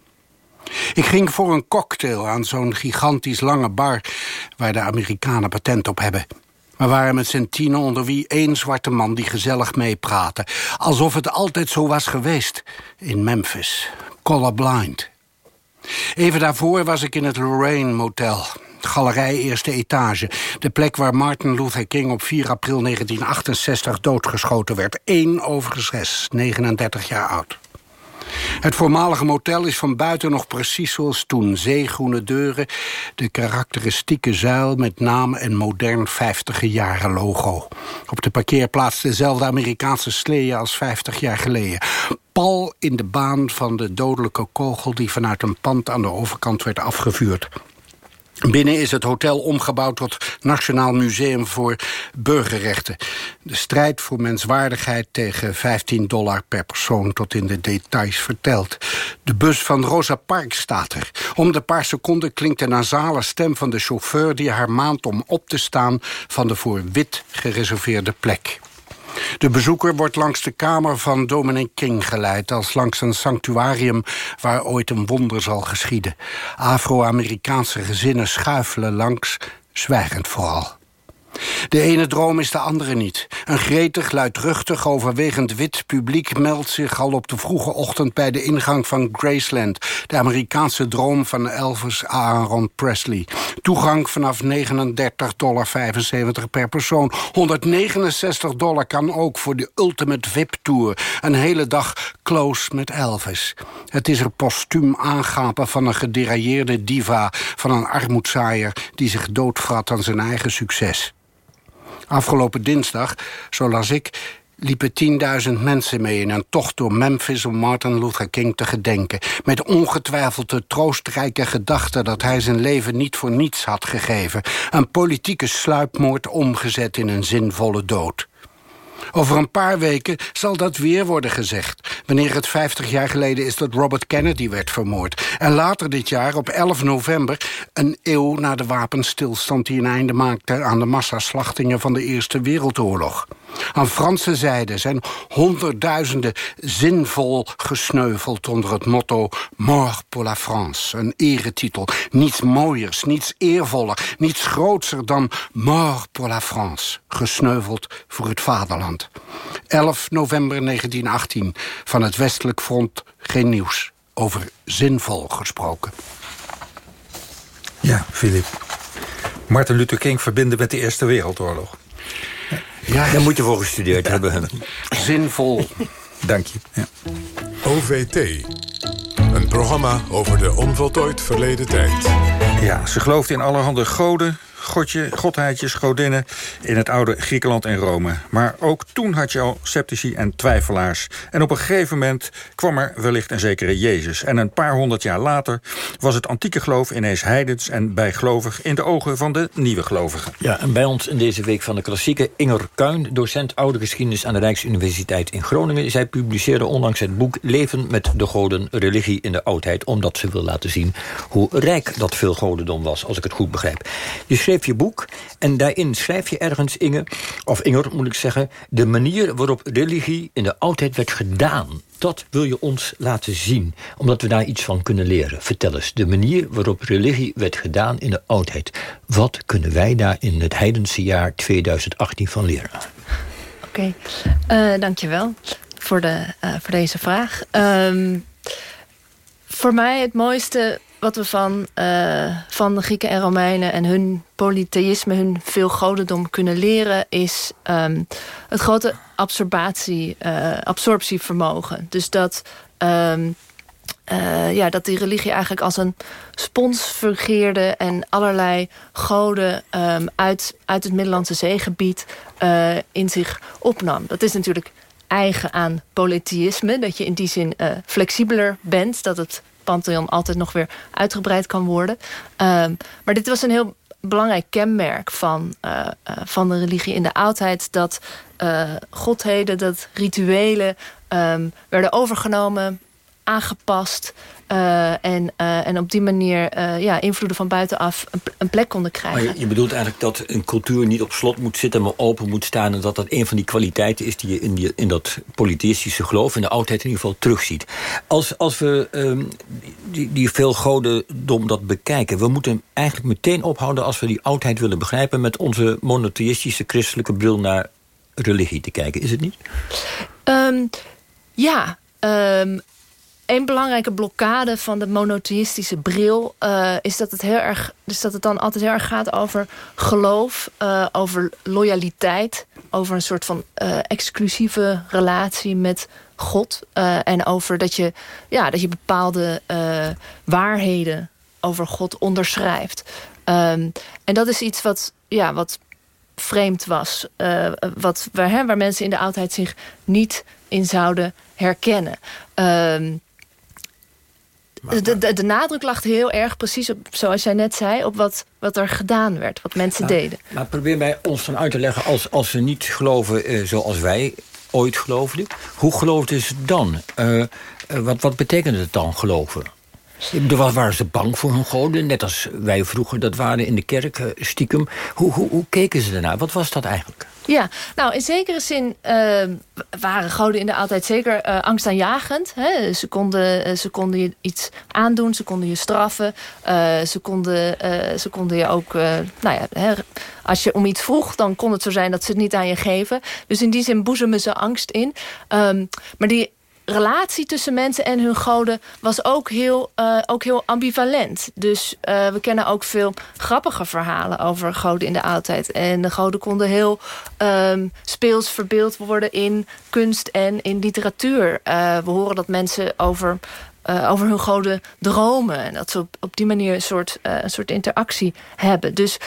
Ik ging voor een cocktail aan zo'n gigantisch lange bar... waar de Amerikanen patent op hebben. We waren met z'n tienen onder wie één zwarte man die gezellig meepraatte. Alsof het altijd zo was geweest in Memphis. Colorblind. Even daarvoor was ik in het Lorraine Motel. Galerij eerste etage. De plek waar Martin Luther King op 4 april 1968 doodgeschoten werd. Eén over 6, 39 jaar oud. Het voormalige motel is van buiten nog precies zoals toen. Zeegroene deuren, de karakteristieke zuil met naam en modern 50 jaren logo. Op de parkeerplaats dezelfde Amerikaanse slee als 50 jaar geleden. Pal in de baan van de dodelijke kogel die vanuit een pand aan de overkant werd afgevuurd. Binnen is het hotel omgebouwd tot Nationaal Museum voor Burgerrechten. De strijd voor menswaardigheid tegen 15 dollar per persoon tot in de details verteld. De bus van Rosa Parks staat er. Om de paar seconden klinkt de nasale stem van de chauffeur... die haar maand om op te staan van de voor wit gereserveerde plek. De bezoeker wordt langs de kamer van Dominic King geleid... als langs een sanctuarium waar ooit een wonder zal geschieden. Afro-Amerikaanse gezinnen schuifelen langs, zwijgend vooral. De ene droom is de andere niet. Een gretig, luidruchtig, overwegend wit publiek meldt zich al op de vroege ochtend bij de ingang van Graceland, de Amerikaanse droom van Elvis Aaron Presley. Toegang vanaf 39,75 dollar per persoon. 169 dollar kan ook voor de Ultimate VIP Tour. Een hele dag close met Elvis. Het is er postuum aangapen van een gederailleerde diva... van een armoedzaaier die zich doodvrat aan zijn eigen succes. Afgelopen dinsdag, zo las ik, liepen 10.000 mensen mee in een tocht door Memphis om Martin Luther King te gedenken. Met ongetwijfeld de troostrijke gedachte dat hij zijn leven niet voor niets had gegeven. Een politieke sluipmoord omgezet in een zinvolle dood. Over een paar weken zal dat weer worden gezegd. Wanneer het 50 jaar geleden is dat Robert Kennedy werd vermoord. En later dit jaar, op 11 november, een eeuw na de wapenstilstand... die een einde maakte aan de massaslachtingen van de Eerste Wereldoorlog. Aan Franse zijde zijn honderdduizenden zinvol gesneuveld... onder het motto Mort pour la France, een eretitel. Niets mooiers, niets eervoller, niets grootser dan Mort pour la France. Gesneuveld voor het vaderland. 11 november 1918, van het Westelijk Front geen nieuws. Over zinvol gesproken. Ja, Filip. Martin Luther King verbinden met de Eerste Wereldoorlog. Ja, Daar moet je voor gestudeerd hebben. Zinvol. Dank je. Ja. OVT. Een programma over de onvoltooid verleden tijd. Ja, ze geloofde in allerhande goden, godje, godheidjes, godinnen in het oude Griekenland en Rome. Maar ook toen had je al sceptici en twijfelaars. En op een gegeven moment kwam er wellicht een zekere Jezus. En een paar honderd jaar later was het antieke geloof ineens heidens en bijgelovig in de ogen van de nieuwe gelovigen. Ja, en bij ons in deze week van de klassieke Inger Kuin, docent oude geschiedenis aan de Rijksuniversiteit in Groningen. Zij publiceerde onlangs het boek Leven met de goden, religie in de oudheid, omdat ze wil laten zien hoe rijk dat veel godendom was, als ik het goed begrijp. Je schreef je boek en daarin schrijf je ergens, Inge, of Inger moet ik zeggen, de manier waarop religie in de oudheid werd gedaan. Dat wil je ons laten zien, omdat we daar iets van kunnen leren. Vertel eens, de manier waarop religie werd gedaan in de oudheid. Wat kunnen wij daar in het heidense jaar 2018 van leren? Oké, okay. uh, dankjewel voor, de, uh, voor deze vraag. Um, voor mij het mooiste wat we van, uh, van de Grieken en Romeinen... en hun polytheïsme, hun veelgodendom kunnen leren... is um, het grote absorbatie, uh, absorptievermogen. Dus dat, um, uh, ja, dat die religie eigenlijk als een spons fungeerde... en allerlei goden um, uit, uit het Middellandse zeegebied in zich opnam. Dat is natuurlijk eigen aan polytheïsme. Dat je in die zin flexibeler bent. Dat het pantheon altijd nog weer uitgebreid kan worden. Um, maar dit was een heel belangrijk kenmerk van, uh, uh, van de religie in de oudheid... dat uh, godheden, dat rituelen um, werden overgenomen, aangepast... Uh, en, uh, en op die manier uh, ja, invloeden van buitenaf een, een plek konden krijgen. Maar je, je, bedoelt eigenlijk dat een cultuur niet op slot moet zitten... maar open moet staan en dat dat een van die kwaliteiten is... die je in, die, in dat polytheïstische geloof in de oudheid in ieder geval terugziet. Als, als we um, die, die veelgodendom dat bekijken... we moeten eigenlijk meteen ophouden als we die oudheid willen begrijpen... met onze monotheïstische christelijke bril naar religie te kijken. Is het niet? Um, ja, um, een belangrijke blokkade van de monotheïstische bril uh, is dat het heel erg, dus dat het dan altijd heel erg gaat over geloof, uh, over loyaliteit, over een soort van uh, exclusieve relatie met God en over dat je, ja, dat je bepaalde waarheden over God onderschrijft. Um, en dat is iets wat, ja, wat vreemd was, wat, waar, hè, waar mensen in de oudheid zich niet in zouden herkennen. Um, de, de, de, nadruk lag heel erg, precies op, zoals jij net zei... op wat, wat er gedaan werd, wat mensen maar, deden. Maar probeer mij ons dan uit te leggen... als, als ze niet geloven uh, zoals wij ooit geloofden... hoe geloofden ze dan? Uh, uh, wat, wat betekent het dan, geloven? Er waren ze bang voor hun goden, net als wij vroeger dat waren in de kerk, stiekem. Hoe, hoe, hoe keken ze ernaar? Wat was dat eigenlijk? Ja, nou in zekere zin uh, waren goden in de altijd zeker uh, angstaanjagend. Hè? Ze, konden, ze konden je iets aandoen, ze konden je straffen. Ze, konden, ze konden je ook, nou ja, hè, als je om iets vroeg... dan kon het zo zijn dat ze het niet aan je geven. Dus in die zin boezemen ze angst in. Um, maar die relatie tussen mensen en hun goden was ook heel, uh, ook heel ambivalent. Dus uh, we kennen ook veel grappige verhalen over goden in de oudheid. En de goden konden heel um, speels verbeeld worden in kunst en in literatuur. Uh, we horen dat mensen over over hun goden dromen. En dat ze op, op die manier een soort, een soort interactie hebben. Dus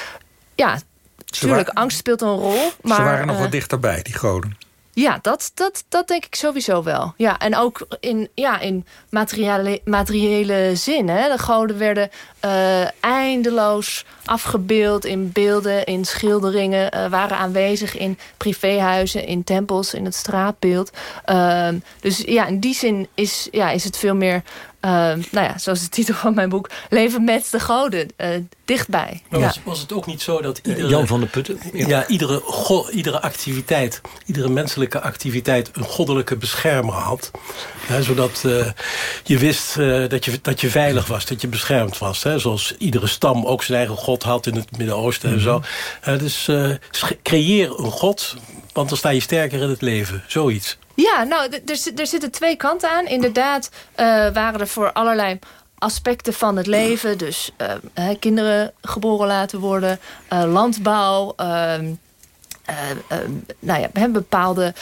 ja, natuurlijk, angst speelt een rol. Maar, ze waren nog wat dichterbij, die goden. Ja, dat, dat, dat denk ik sowieso wel. Ja, en ook in, ja, in materiële, materiële zin. Hè. De goden werden uh, eindeloos afgebeeld in beelden, in schilderingen. Uh, waren aanwezig in privéhuizen, in tempels, in het straatbeeld. Uh, dus ja, in die zin is, ja, is het veel meer... nou ja, zoals de titel van mijn boek... Leven met de goden, dichtbij. Maar was, was het ook niet zo dat iedere... Jan van der Putten? Ja, ja iedere, go, iedere activiteit, iedere menselijke activiteit... een goddelijke beschermer had. Hè, zodat uh, je wist uh, dat, je, dat je veilig was, dat je beschermd was. Hè, zoals iedere stam ook zijn eigen god had in het Midden-Oosten mm -hmm. en zo. Uh, dus creëer een god, want dan sta je sterker in het leven. Zoiets. Ja, nou, er zitten twee kanten aan. Inderdaad waren er voor allerlei aspecten van het leven. Dus uh, kinderen geboren laten worden, uh, landbouw, uh, nou ja, hebben bepaalde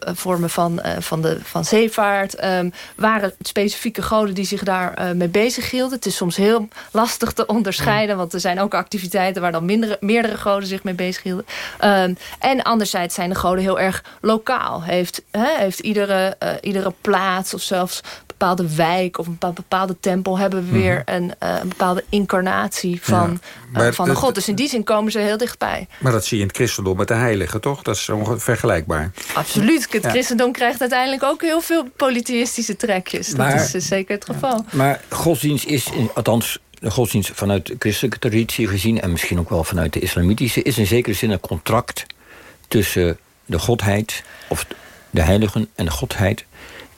vormen van, van, de, van zeevaart. Um, waren specifieke goden die zich daar mee bezig hielden. Het is soms heel lastig te onderscheiden. Want er zijn ook activiteiten waar dan meerdere goden zich mee bezig hielden. Um, en anderzijds zijn de goden heel erg lokaal. Heeft, heeft iedere, iedere plaats of zelfs bepaalde wijk of een bepaalde tempel hebben we weer mhm. een, uh, een, bepaalde incarnatie van, ja, uh, van de God. Dus in die zin komen ze heel dichtbij. Maar dat zie je in het christendom met de heiligen, toch? Dat is vergelijkbaar. Absoluut. Het christendom krijgt uiteindelijk ook heel veel polytheïstische trekjes. Maar, dat is dus zeker het geval. Maar godsdienst is, althans de godsdienst vanuit de christelijke traditie gezien... en misschien ook wel vanuit de islamitische... is in zekere zin een contract tussen de godheid... of de heiligen en de godheid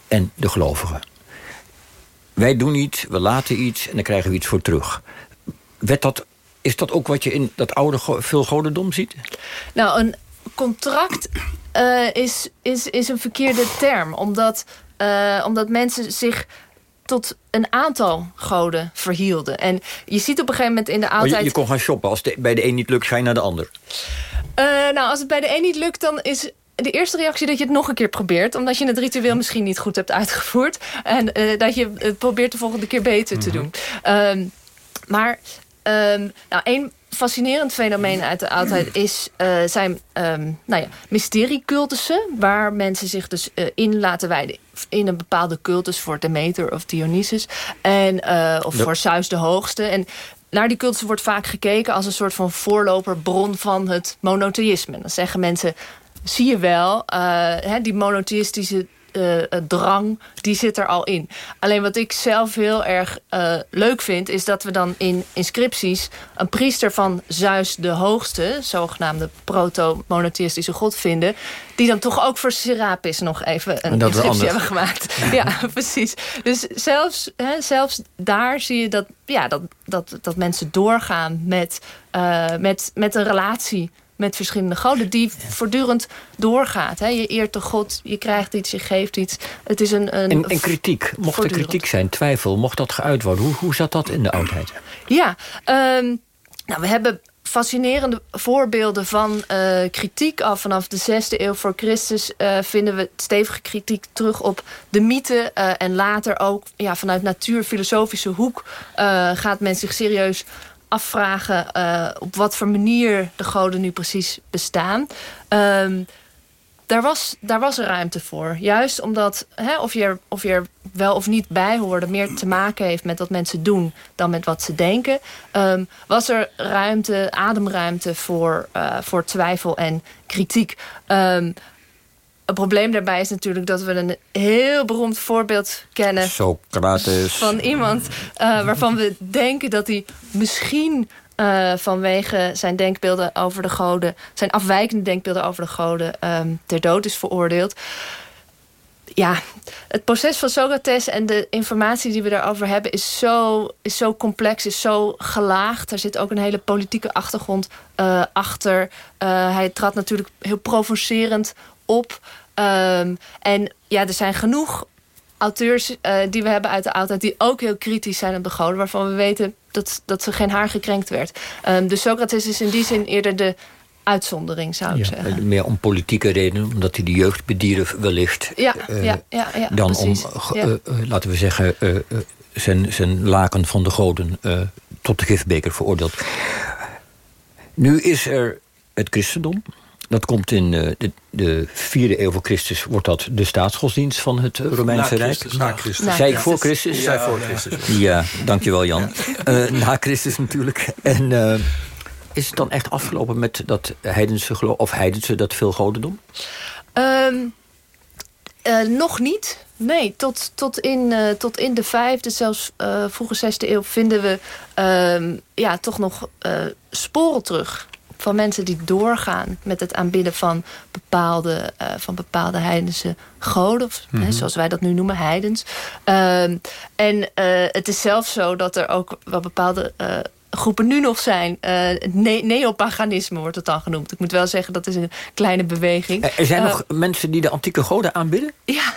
en de gelovigen. Wij doen iets, we laten iets en dan krijgen we iets voor terug. Werd dat, is dat ook wat je in dat oude godendom ziet? Nou, een contract uh, is, is, is een verkeerde term. Omdat, uh, omdat mensen zich tot een aantal goden verhielden. En je ziet op een gegeven moment in de oudheid... Je, je, kon gaan shoppen. Als het bij de een niet lukt, ga je naar de ander. Uh, nou, als het bij de een niet lukt, dan is de eerste reactie dat je het nog een keer probeert. Omdat je het ritueel misschien niet goed hebt uitgevoerd. En uh, dat je het probeert de volgende keer beter te mhm. doen. Um, maar um, nou, één fascinerend fenomeen uit de oudheid is, uh, zijn um, nou ja, mysteriecultussen. Waar mensen zich dus uh, in laten wijden in een bepaalde cultus voor Demeter of Dionysus. En, of voor Zeus de Hoogste. En naar die cultus wordt vaak gekeken als een soort van voorloperbron van het monotheïsme. Dan zeggen mensen, zie je wel, uh, die monotheïstische uh, drang, die zit er al in. Alleen wat ik zelf heel erg uh, leuk vind... is dat we dan in inscripties een priester van Zeus de Hoogste... zogenaamde proto-monotheïstische god vinden... die dan toch ook voor Serapis nog even een inscriptie hebben gemaakt. *laughs* ja, precies. Dus zelfs, hè, zelfs daar zie je dat, ja, dat, dat, dat mensen doorgaan met, uh, met, met een relatie met verschillende goden die voortdurend doorgaat. Hè? Je eert de God, je krijgt iets, je geeft iets. Het is een, een en, en kritiek, mocht er kritiek zijn, twijfel, mocht dat geuit worden? Hoe, hoe zat dat in de oudheid? Ja, um, nou, we hebben fascinerende voorbeelden van uh, kritiek. Al vanaf de 6e eeuw voor Christus uh, vinden we stevige kritiek terug op de mythe. Uh, en later ook ja, vanuit natuurfilosofische hoek gaat men zich serieus afvragen uh, op wat voor manier de goden nu precies bestaan. Um, daar was, daar was ruimte voor. Juist omdat hè, of, je er, of je wel of niet bij hoorde... meer te maken heeft met wat mensen doen dan met wat ze denken... Um, was er ruimte, ademruimte voor, uh, voor twijfel en kritiek. Um, het probleem daarbij is natuurlijk dat we een heel beroemd voorbeeld kennen... Socrates. Van iemand uh, waarvan we denken dat hij misschien... Uh, vanwege zijn denkbeelden over de goden... zijn afwijkende denkbeelden over de goden... Um, ter dood is veroordeeld. Ja, het proces van Socrates en de informatie die we daarover hebben... is zo, is zo complex, is zo gelaagd. Er zit ook een hele politieke achtergrond uh, achter. hij trad natuurlijk heel provocerend op. Um, en ja, er zijn genoeg auteurs uh, die we hebben uit de oudheid... die ook heel kritisch zijn op de goden... waarvan we weten dat, dat ze geen haar gekrenkt werd. Um, dus Socrates is in die zin eerder de uitzondering, zou ik ja, zeggen. Meer om politieke redenen, omdat hij de jeugd bedierf wellicht. Ja, uh, ja, ja, ja, dan precies. om, uh, uh, laten we zeggen, zijn, zijn laken van de goden tot de gifbeker veroordeeld. Nu is er het christendom... Dat komt in uh, de, de vierde eeuw voor Christus. Wordt dat de staatsgodsdienst van het Romeinse Rijk? Na Christus. Ik voor Christus? Ja, voor Christus. Ja, dankjewel Jan. Uh, na Christus natuurlijk. En uh, is het dan echt afgelopen met dat heidense geloof... of heidense, dat veel godendom? Um, nog niet. Nee, tot, tot, in, tot in de vijfde, zelfs vroege zesde eeuw... vinden we uh, ja, toch nog sporen terug van mensen die doorgaan met het aanbidden van bepaalde, uh, van bepaalde heidense goden. Of, hè, mhm. zoals wij dat nu noemen, heidens. Uh, en uh, het is zelfs zo dat er ook wel bepaalde uh, groepen nu nog zijn. Ne neopaganisme wordt het dan genoemd. Ik moet wel zeggen, dat is een kleine beweging. Er zijn nog mensen die de antieke goden aanbidden? Ja,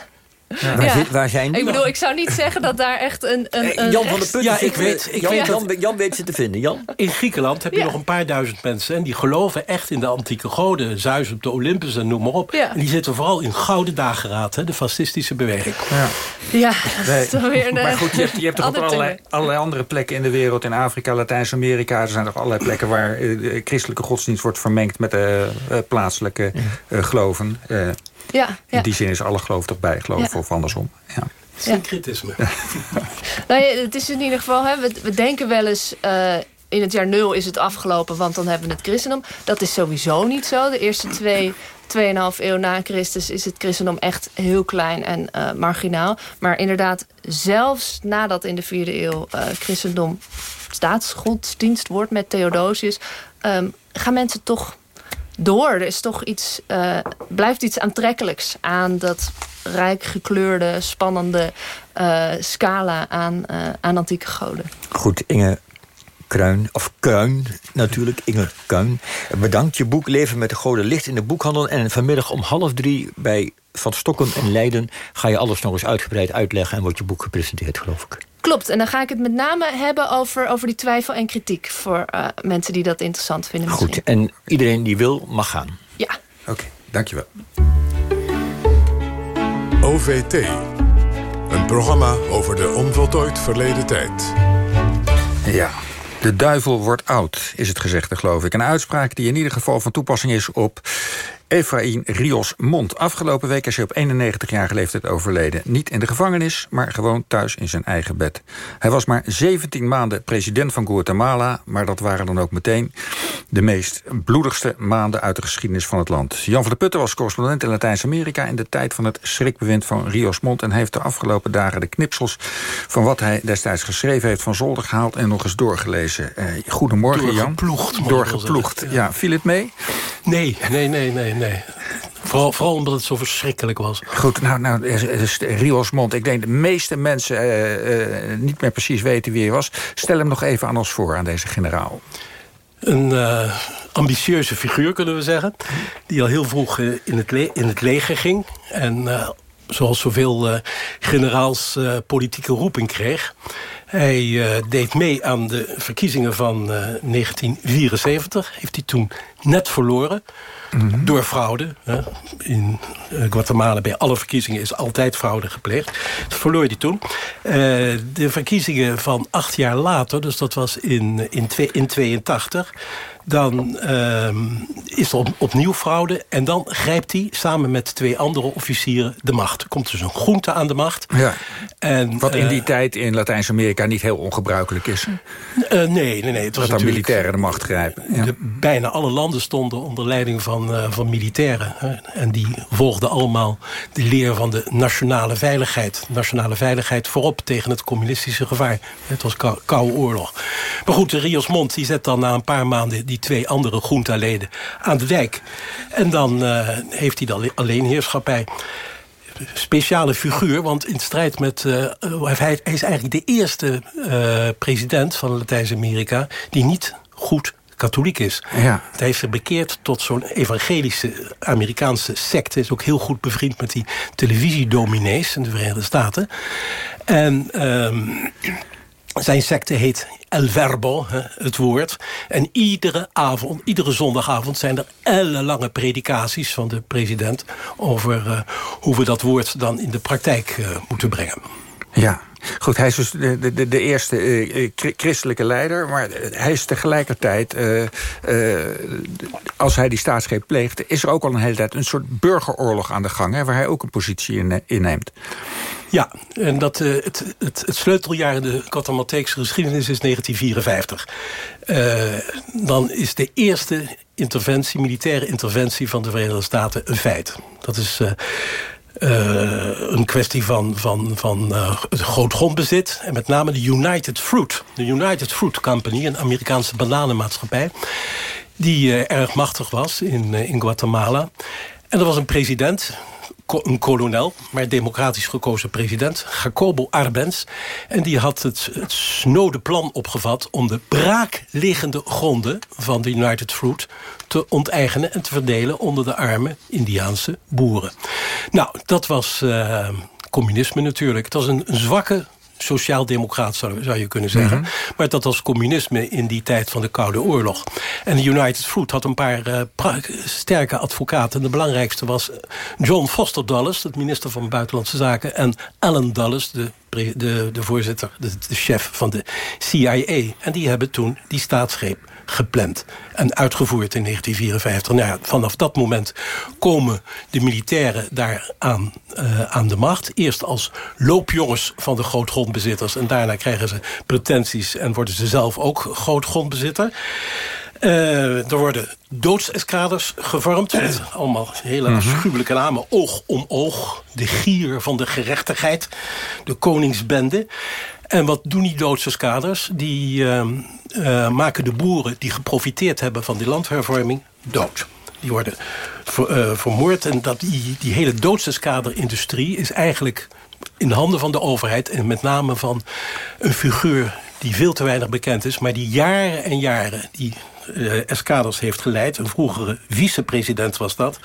Waar, Ja. zit- waar zijn die? Ik bedoel, ik zou niet zeggen dat daar echt een... een, een Jan van der Putten Ja, ik weet- eh, ik Jan, weet Jan, Jan weet ze te vinden. Jan? In Griekenland heb je Ja. nog een paar duizend mensen... en die geloven echt in de antieke goden. Zeus op de Olympus en noem maar op. Ja. En die zitten vooral in Gouden Dageraad, hè, de fascistische beweging. Ja. Ja, dat is toch weer een maar goed, je hebt, je hebt toch op allerlei, andere plekken in de wereld. In Afrika, Latijns-Amerika. Er zijn toch allerlei plekken waar eh, de christelijke godsdienst wordt vermengd met de eh, plaatselijke eh, geloven. Ja, In ja. die zin is alle geloof toch bij geloof Ja. of andersom. Ja. Syncretisme. *laughs* Nou ja, het is in ieder geval, hè, we, we denken wel eens... eh, in het jaar nul is het afgelopen, want dan hebben we het christendom. Dat is sowieso niet zo. De eerste twee, tweeënhalf eeuw na Christus is het christendom echt heel klein en eh, marginaal. Maar inderdaad, zelfs nadat in de vierde eeuw eh, christendom staatsgodsdienst wordt met Theodosius... ehm, gaan mensen toch door. Er is toch iets, eh, blijft iets aantrekkelijks aan dat rijk gekleurde, spannende eh, scala aan, eh, aan antieke goden. Goed, Inge Kruin, of Kruin natuurlijk, Inge Kruin. Bedankt. Je boek Leven met de Goden ligt in de boekhandel. En vanmiddag om half drie bij Van Stockholm en Leiden... ga je alles nog eens uitgebreid uitleggen... en wordt je boek gepresenteerd, geloof ik. Klopt, en dan ga ik het met name hebben over, over die twijfel en kritiek... voor eh, mensen die dat interessant vinden misschien. Goed, en iedereen die wil, mag gaan. Ja. Oké, dankjewel. OVT. Een programma over de onvoltooid verleden tijd. Ja. De duivel wordt oud, is het gezegde, geloof ik. Een uitspraak die in ieder geval van toepassing is op Efraïn Rios Mond. Afgelopen week is hij op 91-jarige leeftijd overleden. Niet in de gevangenis, maar gewoon thuis in zijn eigen bed. Hij was maar 17 maanden president van Guatemala... maar dat waren dan ook meteen de meest bloedigste maanden... uit de geschiedenis van het land. Jan van der Putten was correspondent in Latijns-Amerika... in de tijd van het schrikbewind van Rios Mond... en heeft de afgelopen dagen de knipsels van wat hij destijds geschreven heeft... van zolder gehaald en nog eens doorgelezen. Eh, goedemorgen, Jan. Doorgeploegd, Doorgeploegd, ja. Viel het mee? Nee, nee, nee, nee, nee. Vooral, vooral omdat het zo verschrikkelijk was. Goed, nou, nou Rios Mond. Ik denk de meeste mensen eh, eh, niet meer precies weten wie hij was. Stel hem nog even aan ons voor, aan deze generaal. Een eh, ambitieuze figuur, kunnen we zeggen. Die al heel vroeg in, het in het leger ging. En zoals zoveel generaals politieke roeping kreeg. Hij deed mee aan de verkiezingen van eh, 1974. Heeft hij toen net verloren. Door fraude. hè. In eh, Guatemala bij alle verkiezingen is altijd fraude gepleegd. Dat verloor hij toen. Eh, de verkiezingen van acht jaar later, dus dat was in, in, twee, in 82... dan ehm, is er op, opnieuw fraude. En dan grijpt hij samen met twee andere officieren de macht. Er komt dus een groente aan de macht. Ja. En, Wat in eh, die tijd in Latijns-Amerika niet heel ongebruikelijk is. nee, nee, nee. Het was Dat dan militairen de macht grijpen. Ja. de, bijna alle landen stonden onder leiding van, eh, van militairen. En die volgden allemaal de leer van de nationale veiligheid. Nationale veiligheid voorop tegen het communistische gevaar. Het was kou- koude oorlog. Maar goed, de Rios Mond die zet dan na een paar maanden... die twee andere junta-leden aan de dijk. En dan eh, heeft hij dan alleenheerschappij speciale figuur. Want in strijd met... eh, hij, is eigenlijk de eerste president van Latijns-Amerika... die niet goed katholiek is. Ja. Hij heeft zich bekeerd tot zo'n evangelische Amerikaanse secte. Is ook heel goed bevriend met die televisiedominees in de Verenigde Staten. En... ehm, zijn secte heet El Verbo, het woord. En iedere avond, iedere zondagavond zijn er ellenlange predikaties van de president... over eh, hoe we dat woord dan in de praktijk eh, moeten brengen. Ja, goed, hij is dus de, de, de eerste eh, eh, chri- christelijke leider... maar hij is tegelijkertijd, eh, als hij die staatsgreep pleegt... is er ook al een hele tijd een soort burgeroorlog aan de gang... Waar hij ook een positie in, inneemt. Ja, en dat, het, het, het sleuteljaar in de Guatemalteekse geschiedenis is 1954. Eh, dan is de eerste interventie, militaire interventie van de Verenigde Staten een feit. Dat is een kwestie van, van, van eh, het groot grondbezit. En met name de United Fruit. De United Fruit Company, een Amerikaanse bananenmaatschappij. Die eh, erg machtig was in, eh, in Guatemala. En er was een president, een kolonel, maar democratisch gekozen president, Jacobo Arbenz. En die had het, het snode plan opgevat om de braakliggende gronden van de United Fruit te onteigenen en te verdelen onder de arme Indiaanse boeren. Nou, dat was eh, communisme natuurlijk. Het was een, een zwakke sociaal-democraat zou, zou, je kunnen zeggen. Mhm. Maar dat was communisme in die tijd van de Koude Oorlog. En de United Fruit had een paar uh, sterke advocaten. De belangrijkste was John Foster Dulles, de minister van Buitenlandse Zaken... en Alan Dulles, de, de, de voorzitter, de, de chef van de CIA. En die hebben toen die staatsgreep gepland en uitgevoerd in 1954. Nou ja, vanaf dat moment komen de militairen daar aan, uh, aan de macht. Eerst als loopjongens van de grootgrondbezitters... en daarna krijgen ze pretenties en worden ze zelf ook grootgrondbezitter. Uh, er worden doodseskaders gevormd. *clears throat* Met allemaal hele mhm. afschuwelijke namen. Oog om oog. De gier van de gerechtigheid. De koningsbende. En wat doen die doodseskaders? Die uh, uh, maken de boeren die geprofiteerd hebben van die landhervorming dood. Die worden ver, vermoord. En dat die, die hele doodseskaderindustrie is eigenlijk in de handen van de overheid... en met name van een figuur die veel te weinig bekend is... maar die jaren en jaren die uh, Escaders heeft geleid. Een vroegere vicepresident was dat.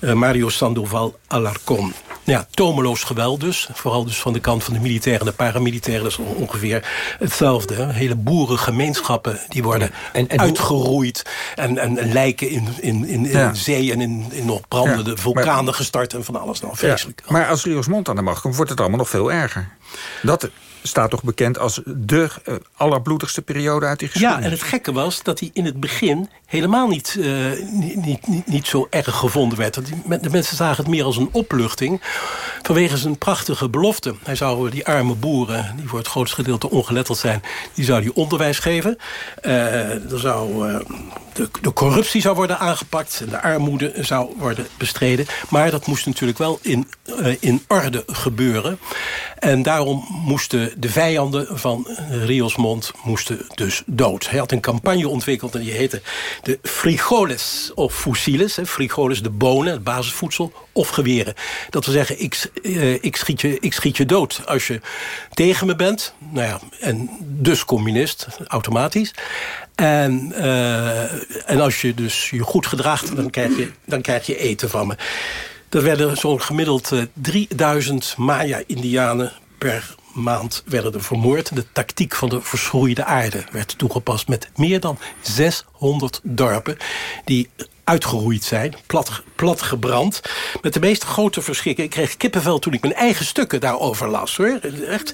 Uh, Mario Sandoval Alarcón. Ja, tomeloos geweld dus. Vooral dus van de kant van de militairen en de paramilitairen. Is ongeveer hetzelfde. Hele boerengemeenschappen die worden en, en uitgeroeid. En, en, lijken in, in, in, in zee en in, in nog brandende vulkanen gestart. En van alles nou vreselijk. maar als Riosmond aan de macht komt, wordt het allemaal nog veel erger. Dat staat toch bekend als de uh, allerbloedigste periode uit die geschiedenis. Ja, en het gekke was dat hij in het begin helemaal niet, uh, niet, niet, niet, zo erg gevonden werd. De mensen zagen het meer als een opluchting vanwege zijn prachtige belofte. Hij zou die arme boeren, die voor het grootste gedeelte ongeletterd zijn... die zou die onderwijs geven. Uh, er zou, de, de, corruptie zou worden aangepakt en de armoede zou worden bestreden. Maar dat moest natuurlijk wel in, in orde gebeuren. En daarom moesten de vijanden van Riosmond moesten dus dood. Hij had een campagne ontwikkeld en die heette de frigoles of fusiles. Frigoles, de bonen, het basisvoedsel, of geweren. Dat wil zeggen, ik, uh, ik, schiet je, ik schiet je dood als je tegen me bent. Nou ja, en dus communist, automatisch. En, uh, en als je dus je goed gedraagt, dan krijg je, dan krijg je eten van me. Er werden zo'n gemiddeld 3000 eh, Maya-Indianen per maand werden er vermoord. De tactiek van de verschroeide aarde werd toegepast... met meer dan 600 dorpen die uitgeroeid zijn, plat, plat gebrand. Met de meest grote verschrikken. Ik kreeg kippenvel toen ik mijn eigen stukken daarover las. Hoor. Echt,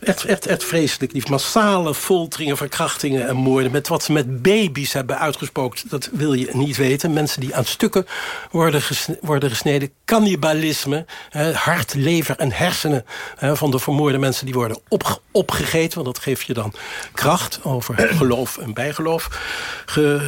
echt, echt, echt vreselijk. Die massale folteringen, verkrachtingen en moorden... met wat ze met baby's hebben uitgespookt, dat wil je niet weten. Mensen die aan stukken worden, worden gesneden. Cannibalisme, hart, lever en hersenen hè, van de vermoorde mensen... die worden op, opgegeten, want dat geeft je dan kracht... over *clears throat* geloof en bijgeloof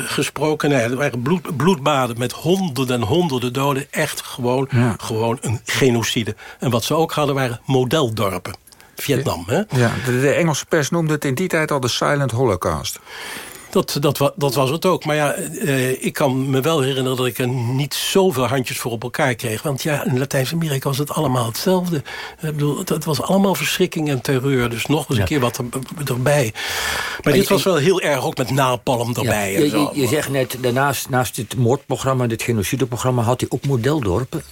gesproken. Nee, er waren bloed, bloedbaden met honderden en honderden doden. Echt gewoon, gewoon een genocide. En wat ze ook hadden waren modeldorpen. Vietnam. Hè? Ja, de, Engelse pers noemde het in die tijd al de Silent Holocaust. Dat, dat, dat was het ook. Maar ja, eh, ik kan me wel herinneren dat ik er niet zoveel handjes voor op elkaar kreeg. Want ja, in Latijns-Amerika was het allemaal hetzelfde. Ik bedoel, het, was allemaal verschrikking en terreur. Dus nog eens een keer wat erbij. Maar, dit was wel heel erg ook met napalm erbij. Ja, je, je, zegt net, daarnaast naast dit moordprogramma, dit genocideprogramma... had hij ook modeldorpen?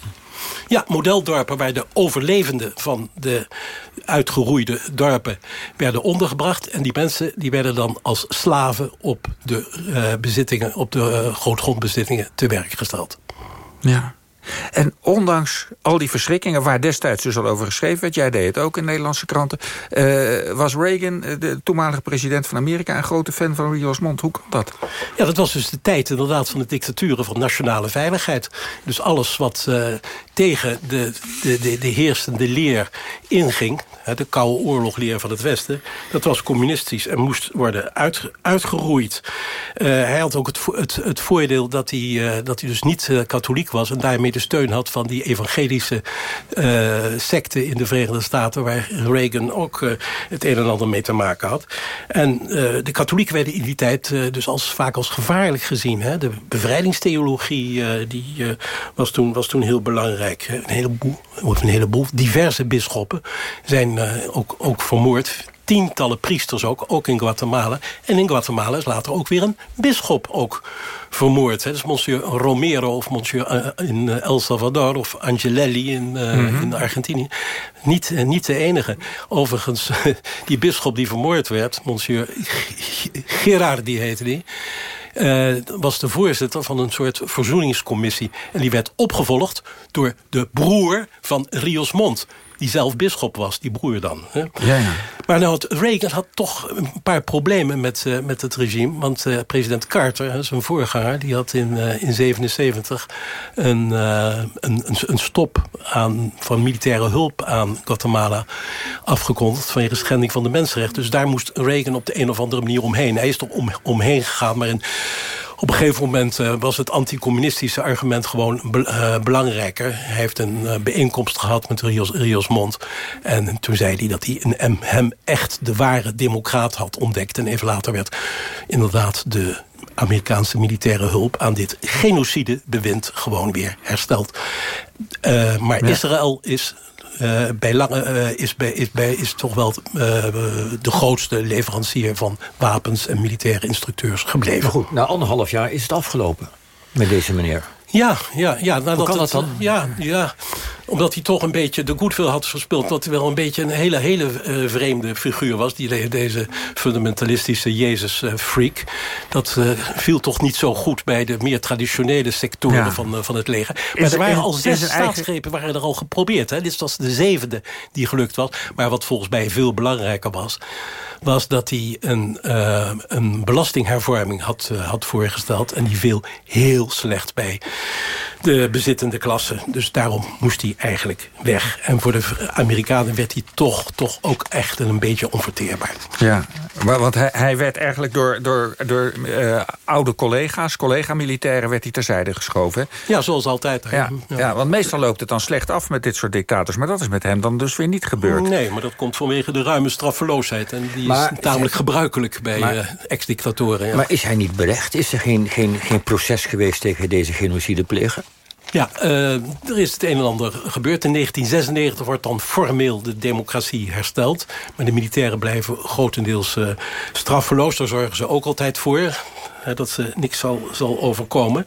Ja, modeldorpen waar de overlevenden van de uitgeroeide dorpen werden ondergebracht. En die mensen die werden dan als slaven op de uh, bezittingen, op de uh, grootgrondbezittingen te werk gesteld. Ja. En ondanks al die verschrikkingen waar destijds dus al over geschreven werd... jij deed het ook in Nederlandse kranten... Uh, was Reagan, de toenmalige president van Amerika... een grote fan van Rios Mond. Hoe kan dat? Ja, dat was dus de tijd inderdaad van de dictaturen van nationale veiligheid. Dus alles wat uh, tegen de, de, de, de heersende leer inging de Koude Oorlogleer van het Westen... dat was communistisch en moest worden uit, uitgeroeid. Hij had ook het, het, het voordeel dat hij, dat hij dus niet katholiek was... en daarmee steun had van die evangelische secte in de Verenigde Staten... waar Reagan ook het een en ander mee te maken had. En de katholieken werden in die tijd dus als, vaak als gevaarlijk gezien. Hè? De bevrijdingstheologie die, was, toen, was toen heel belangrijk. Een heleboel, een heleboel diverse bisschoppen zijn uh, ook, ook vermoord tientallen priesters ook, ook in Guatemala. En in Guatemala is later ook weer een bisschop ook vermoord. Hè. Dus monsieur Romero of monsieur uh, in uh, El Salvador... of Angelelli in, uh, mm -hmm. in Argentinië. Niet, niet de enige. Overigens, *laughs* die bisschop die vermoord werd... monsieur Gerardi heette die... Uh, was de voorzitter van een soort verzoeningscommissie. En die werd opgevolgd door de broer van Rios Mont die zelf bisschop was, die broer dan. Hè? Ja, ja. Maar nou, Reagan had toch een paar problemen met, uh, met het regime. Want uh, president Carter, zijn voorganger... die had in 1977 uh, een, een, een, stop aan, van militaire hulp aan Guatemala afgekondigd... vanwege schending van de mensenrechten. Dus daar moest Reagan op de een of andere manier omheen. Hij is er om, omheen gegaan, maar in op een gegeven moment uh, was het anticommunistische argument gewoon be uh, belangrijker. Hij heeft een uh, bijeenkomst gehad met Rios, Rios Mond. En toen zei hij dat hij een, hem echt de ware democraat had ontdekt. En even later werd inderdaad de Amerikaanse militaire hulp aan dit genocidebewind gewoon weer hersteld. maar ja. Israël is uh, bij lange uh, is, bij, is, bij, is toch wel uh, de grootste leverancier van wapens en militaire instructeurs gebleven. Maar goed, na anderhalf jaar is het afgelopen met deze meneer. Ja, ja, ja. Hoe kan dat dan? Ja, ja, omdat hij toch een beetje de goodwill had verspeeld. Dat hij wel een beetje een hele, hele uh, vreemde figuur was. Die, deze fundamentalistische Jezus-freak. dat uh, viel toch niet zo goed bij de meer traditionele sectoren ja. van, uh, van het leger. Maar Is er waren er- al zes eigen- staatsgrepen waren er al geprobeerd. Hè. Dit was de zevende die gelukt was. Maar wat volgens mij veel belangrijker was was dat hij een, eh, een belastinghervorming had, eh, had voorgesteld. En die viel heel slecht bij de bezittende klasse. Dus daarom moest hij eigenlijk weg. En voor de Amerikanen werd hij toch, toch ook echt een beetje onverteerbaar. Ja, wa- want hij, hij werd eigenlijk door, door, door eh, oude collega's, collega-militairen... werd hij terzijde geschoven. Ja, zoals altijd. Ja, ja. want meestal loopt het dan slecht af met dit soort dictators. Maar dat is met hem dan dus weer niet gebeurd. Nee, maar dat komt vanwege de ruime straffeloosheid. En die Maar- is tamelijk gebruikelijk bij eh, ex-dictatoren. Ja. Maar is hij niet berecht? Is er geen, geen, geen proces geweest tegen deze genocidepleger? Ja, eh, er is het een en ander gebeurd. In 1996 wordt dan formeel de democratie hersteld. Maar de militairen blijven grotendeels eh, straffeloos. Daar zorgen ze ook altijd voor. Dat ze niks zal, zal overkomen.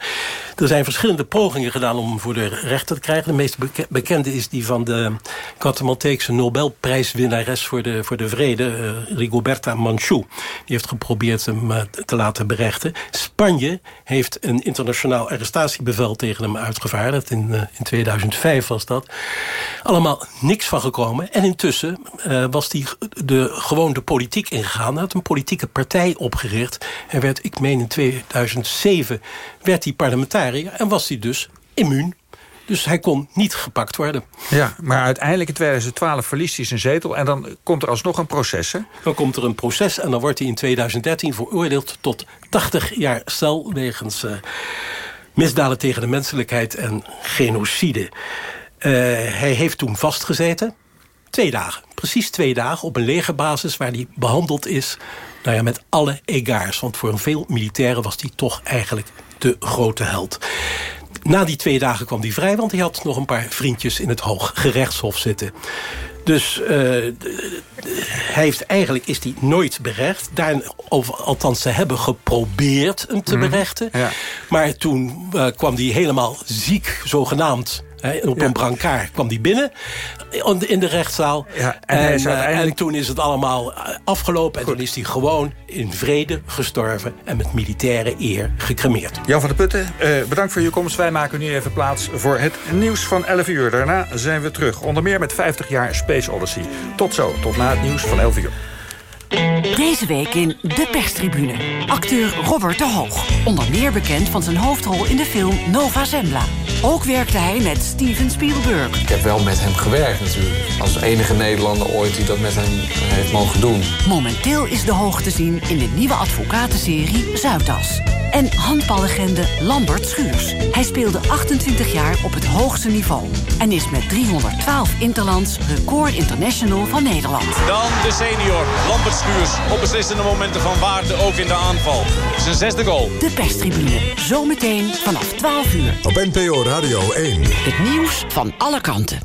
Er zijn verschillende pogingen gedaan om hem voor de rechter te krijgen. De meest beke- bekende is die van de Guatemalteekse Nobelprijswinnares voor de, voor de vrede, eh, Rigoberta Manchu. Die heeft geprobeerd hem eh, te laten berechten. Spanje heeft een internationaal arrestatiebevel tegen hem uitgevaardigd. In, eh, in 2005 was dat. Allemaal niks van gekomen. En intussen was hij de, gewoon de politiek ingegaan. Hij had een politieke partij opgericht. Hij werd, ik meen in 2007, werd hij parlementariër. En was hij dus immuun. Dus hij kon niet gepakt worden. Ja, maar uiteindelijk in 2012 verliest hij zijn zetel... en dan komt er alsnog een proces, hè? Dan komt er een proces en dan wordt hij in 2013 veroordeeld tot 80 jaar cel wegens eh, misdaden tegen de menselijkheid en genocide. Eh, hij heeft toen vastgezeten. Twee dagen. Precies twee dagen op een legerbasis waar hij behandeld is nou ja, met alle egaars. Want voor veel militairen was hij toch eigenlijk de grote held. Na die twee dagen kwam hij vrij, want hij had nog een paar vriendjes in het Hoog Gerechtshof zitten. Dus eh, hij heeft, eigenlijk is hij nooit berecht. Daar, of, althans, ze hebben geprobeerd hem te Mhm. berechten. Ja. Maar toen eh, kwam hij helemaal ziek, zogenaamd. Op een brancard kwam hij binnen in de rechtszaal. Ja, en, eh, uiteindelijk- en toen is het allemaal eh, afgelopen. En toen is hij gewoon in vrede gestorven... en met militaire eer gecremeerd. Jan van der Putten, eh, bedankt voor je komst. Wij maken nu even plaats voor het nieuws van 11 uur. Daarna zijn we terug, onder meer met 50 jaar Space Odyssey. Tot zo, tot na het nieuws van 11 uur. Deze week in De Perstribune. Acteur Robert de Hoog. Onder meer bekend van zijn hoofdrol in de film Nova Zembla. Ook werkte hij met Steven Spielberg. Ik heb wel met hem gewerkt natuurlijk. Als enige Nederlander ooit die dat met hem heeft mogen doen. Momenteel is de Hoog te zien in de nieuwe advocatenserie Zuidas. En handballegende Lambert Schuurs. Hij speelde 28 jaar op het hoogste niveau. En is met 312 interlands record international van Nederland. Dan de senior, Lambert Schuurs. Op beslissende momenten van waarde ook in de aanval. Zijn zesde goal. De perstribune. Zometeen vanaf 12 uur. Op NPO Radio 1. Het nieuws van alle kanten.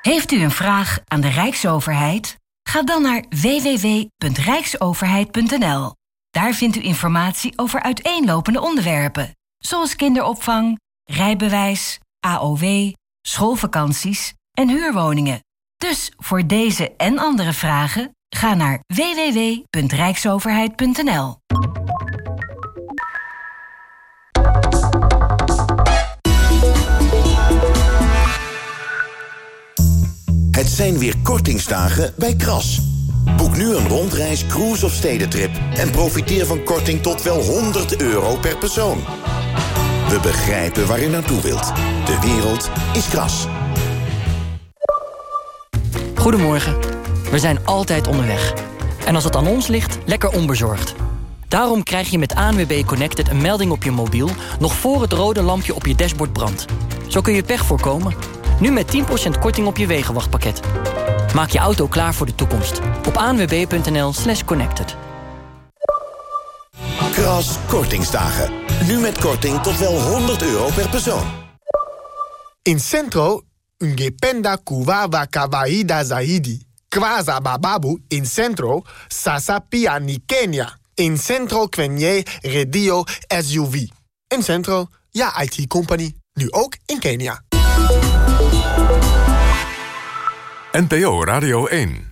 Heeft u een vraag aan de Rijksoverheid? Ga dan naar www.rijksoverheid.nl. Daar vindt u informatie over uiteenlopende onderwerpen, zoals kinderopvang, rijbewijs, AOW, schoolvakanties en huurwoningen. Dus voor deze en andere vragen ga naar www.rijksoverheid.nl. Het zijn weer kortingsdagen bij Kras. Boek nu een rondreis, cruise of stedentrip... en profiteer van korting tot wel 100 euro per persoon. We begrijpen waar u naartoe wilt. De wereld is Kras. Goedemorgen. We zijn altijd onderweg. En als het aan ons ligt, lekker onbezorgd. Daarom krijg je met ANWB Connected een melding op je mobiel... nog voor het rode lampje op je dashboard brandt. Zo kun je pech voorkomen... Nu met 10% korting op je wegenwachtpakket. Maak je auto klaar voor de toekomst. Op anwb.nl slash connected. Kras Kortingsdagen. Nu met korting tot wel 100 euro per persoon. In Centro, ungependa kuwawa kawaida zaidi. Kwaza bababu in Centro, sasa pia ni Kenya. In Centro kwenye redio SUV. In Centro, ja IT-company. Nu ook in Kenia. NPO Radio 1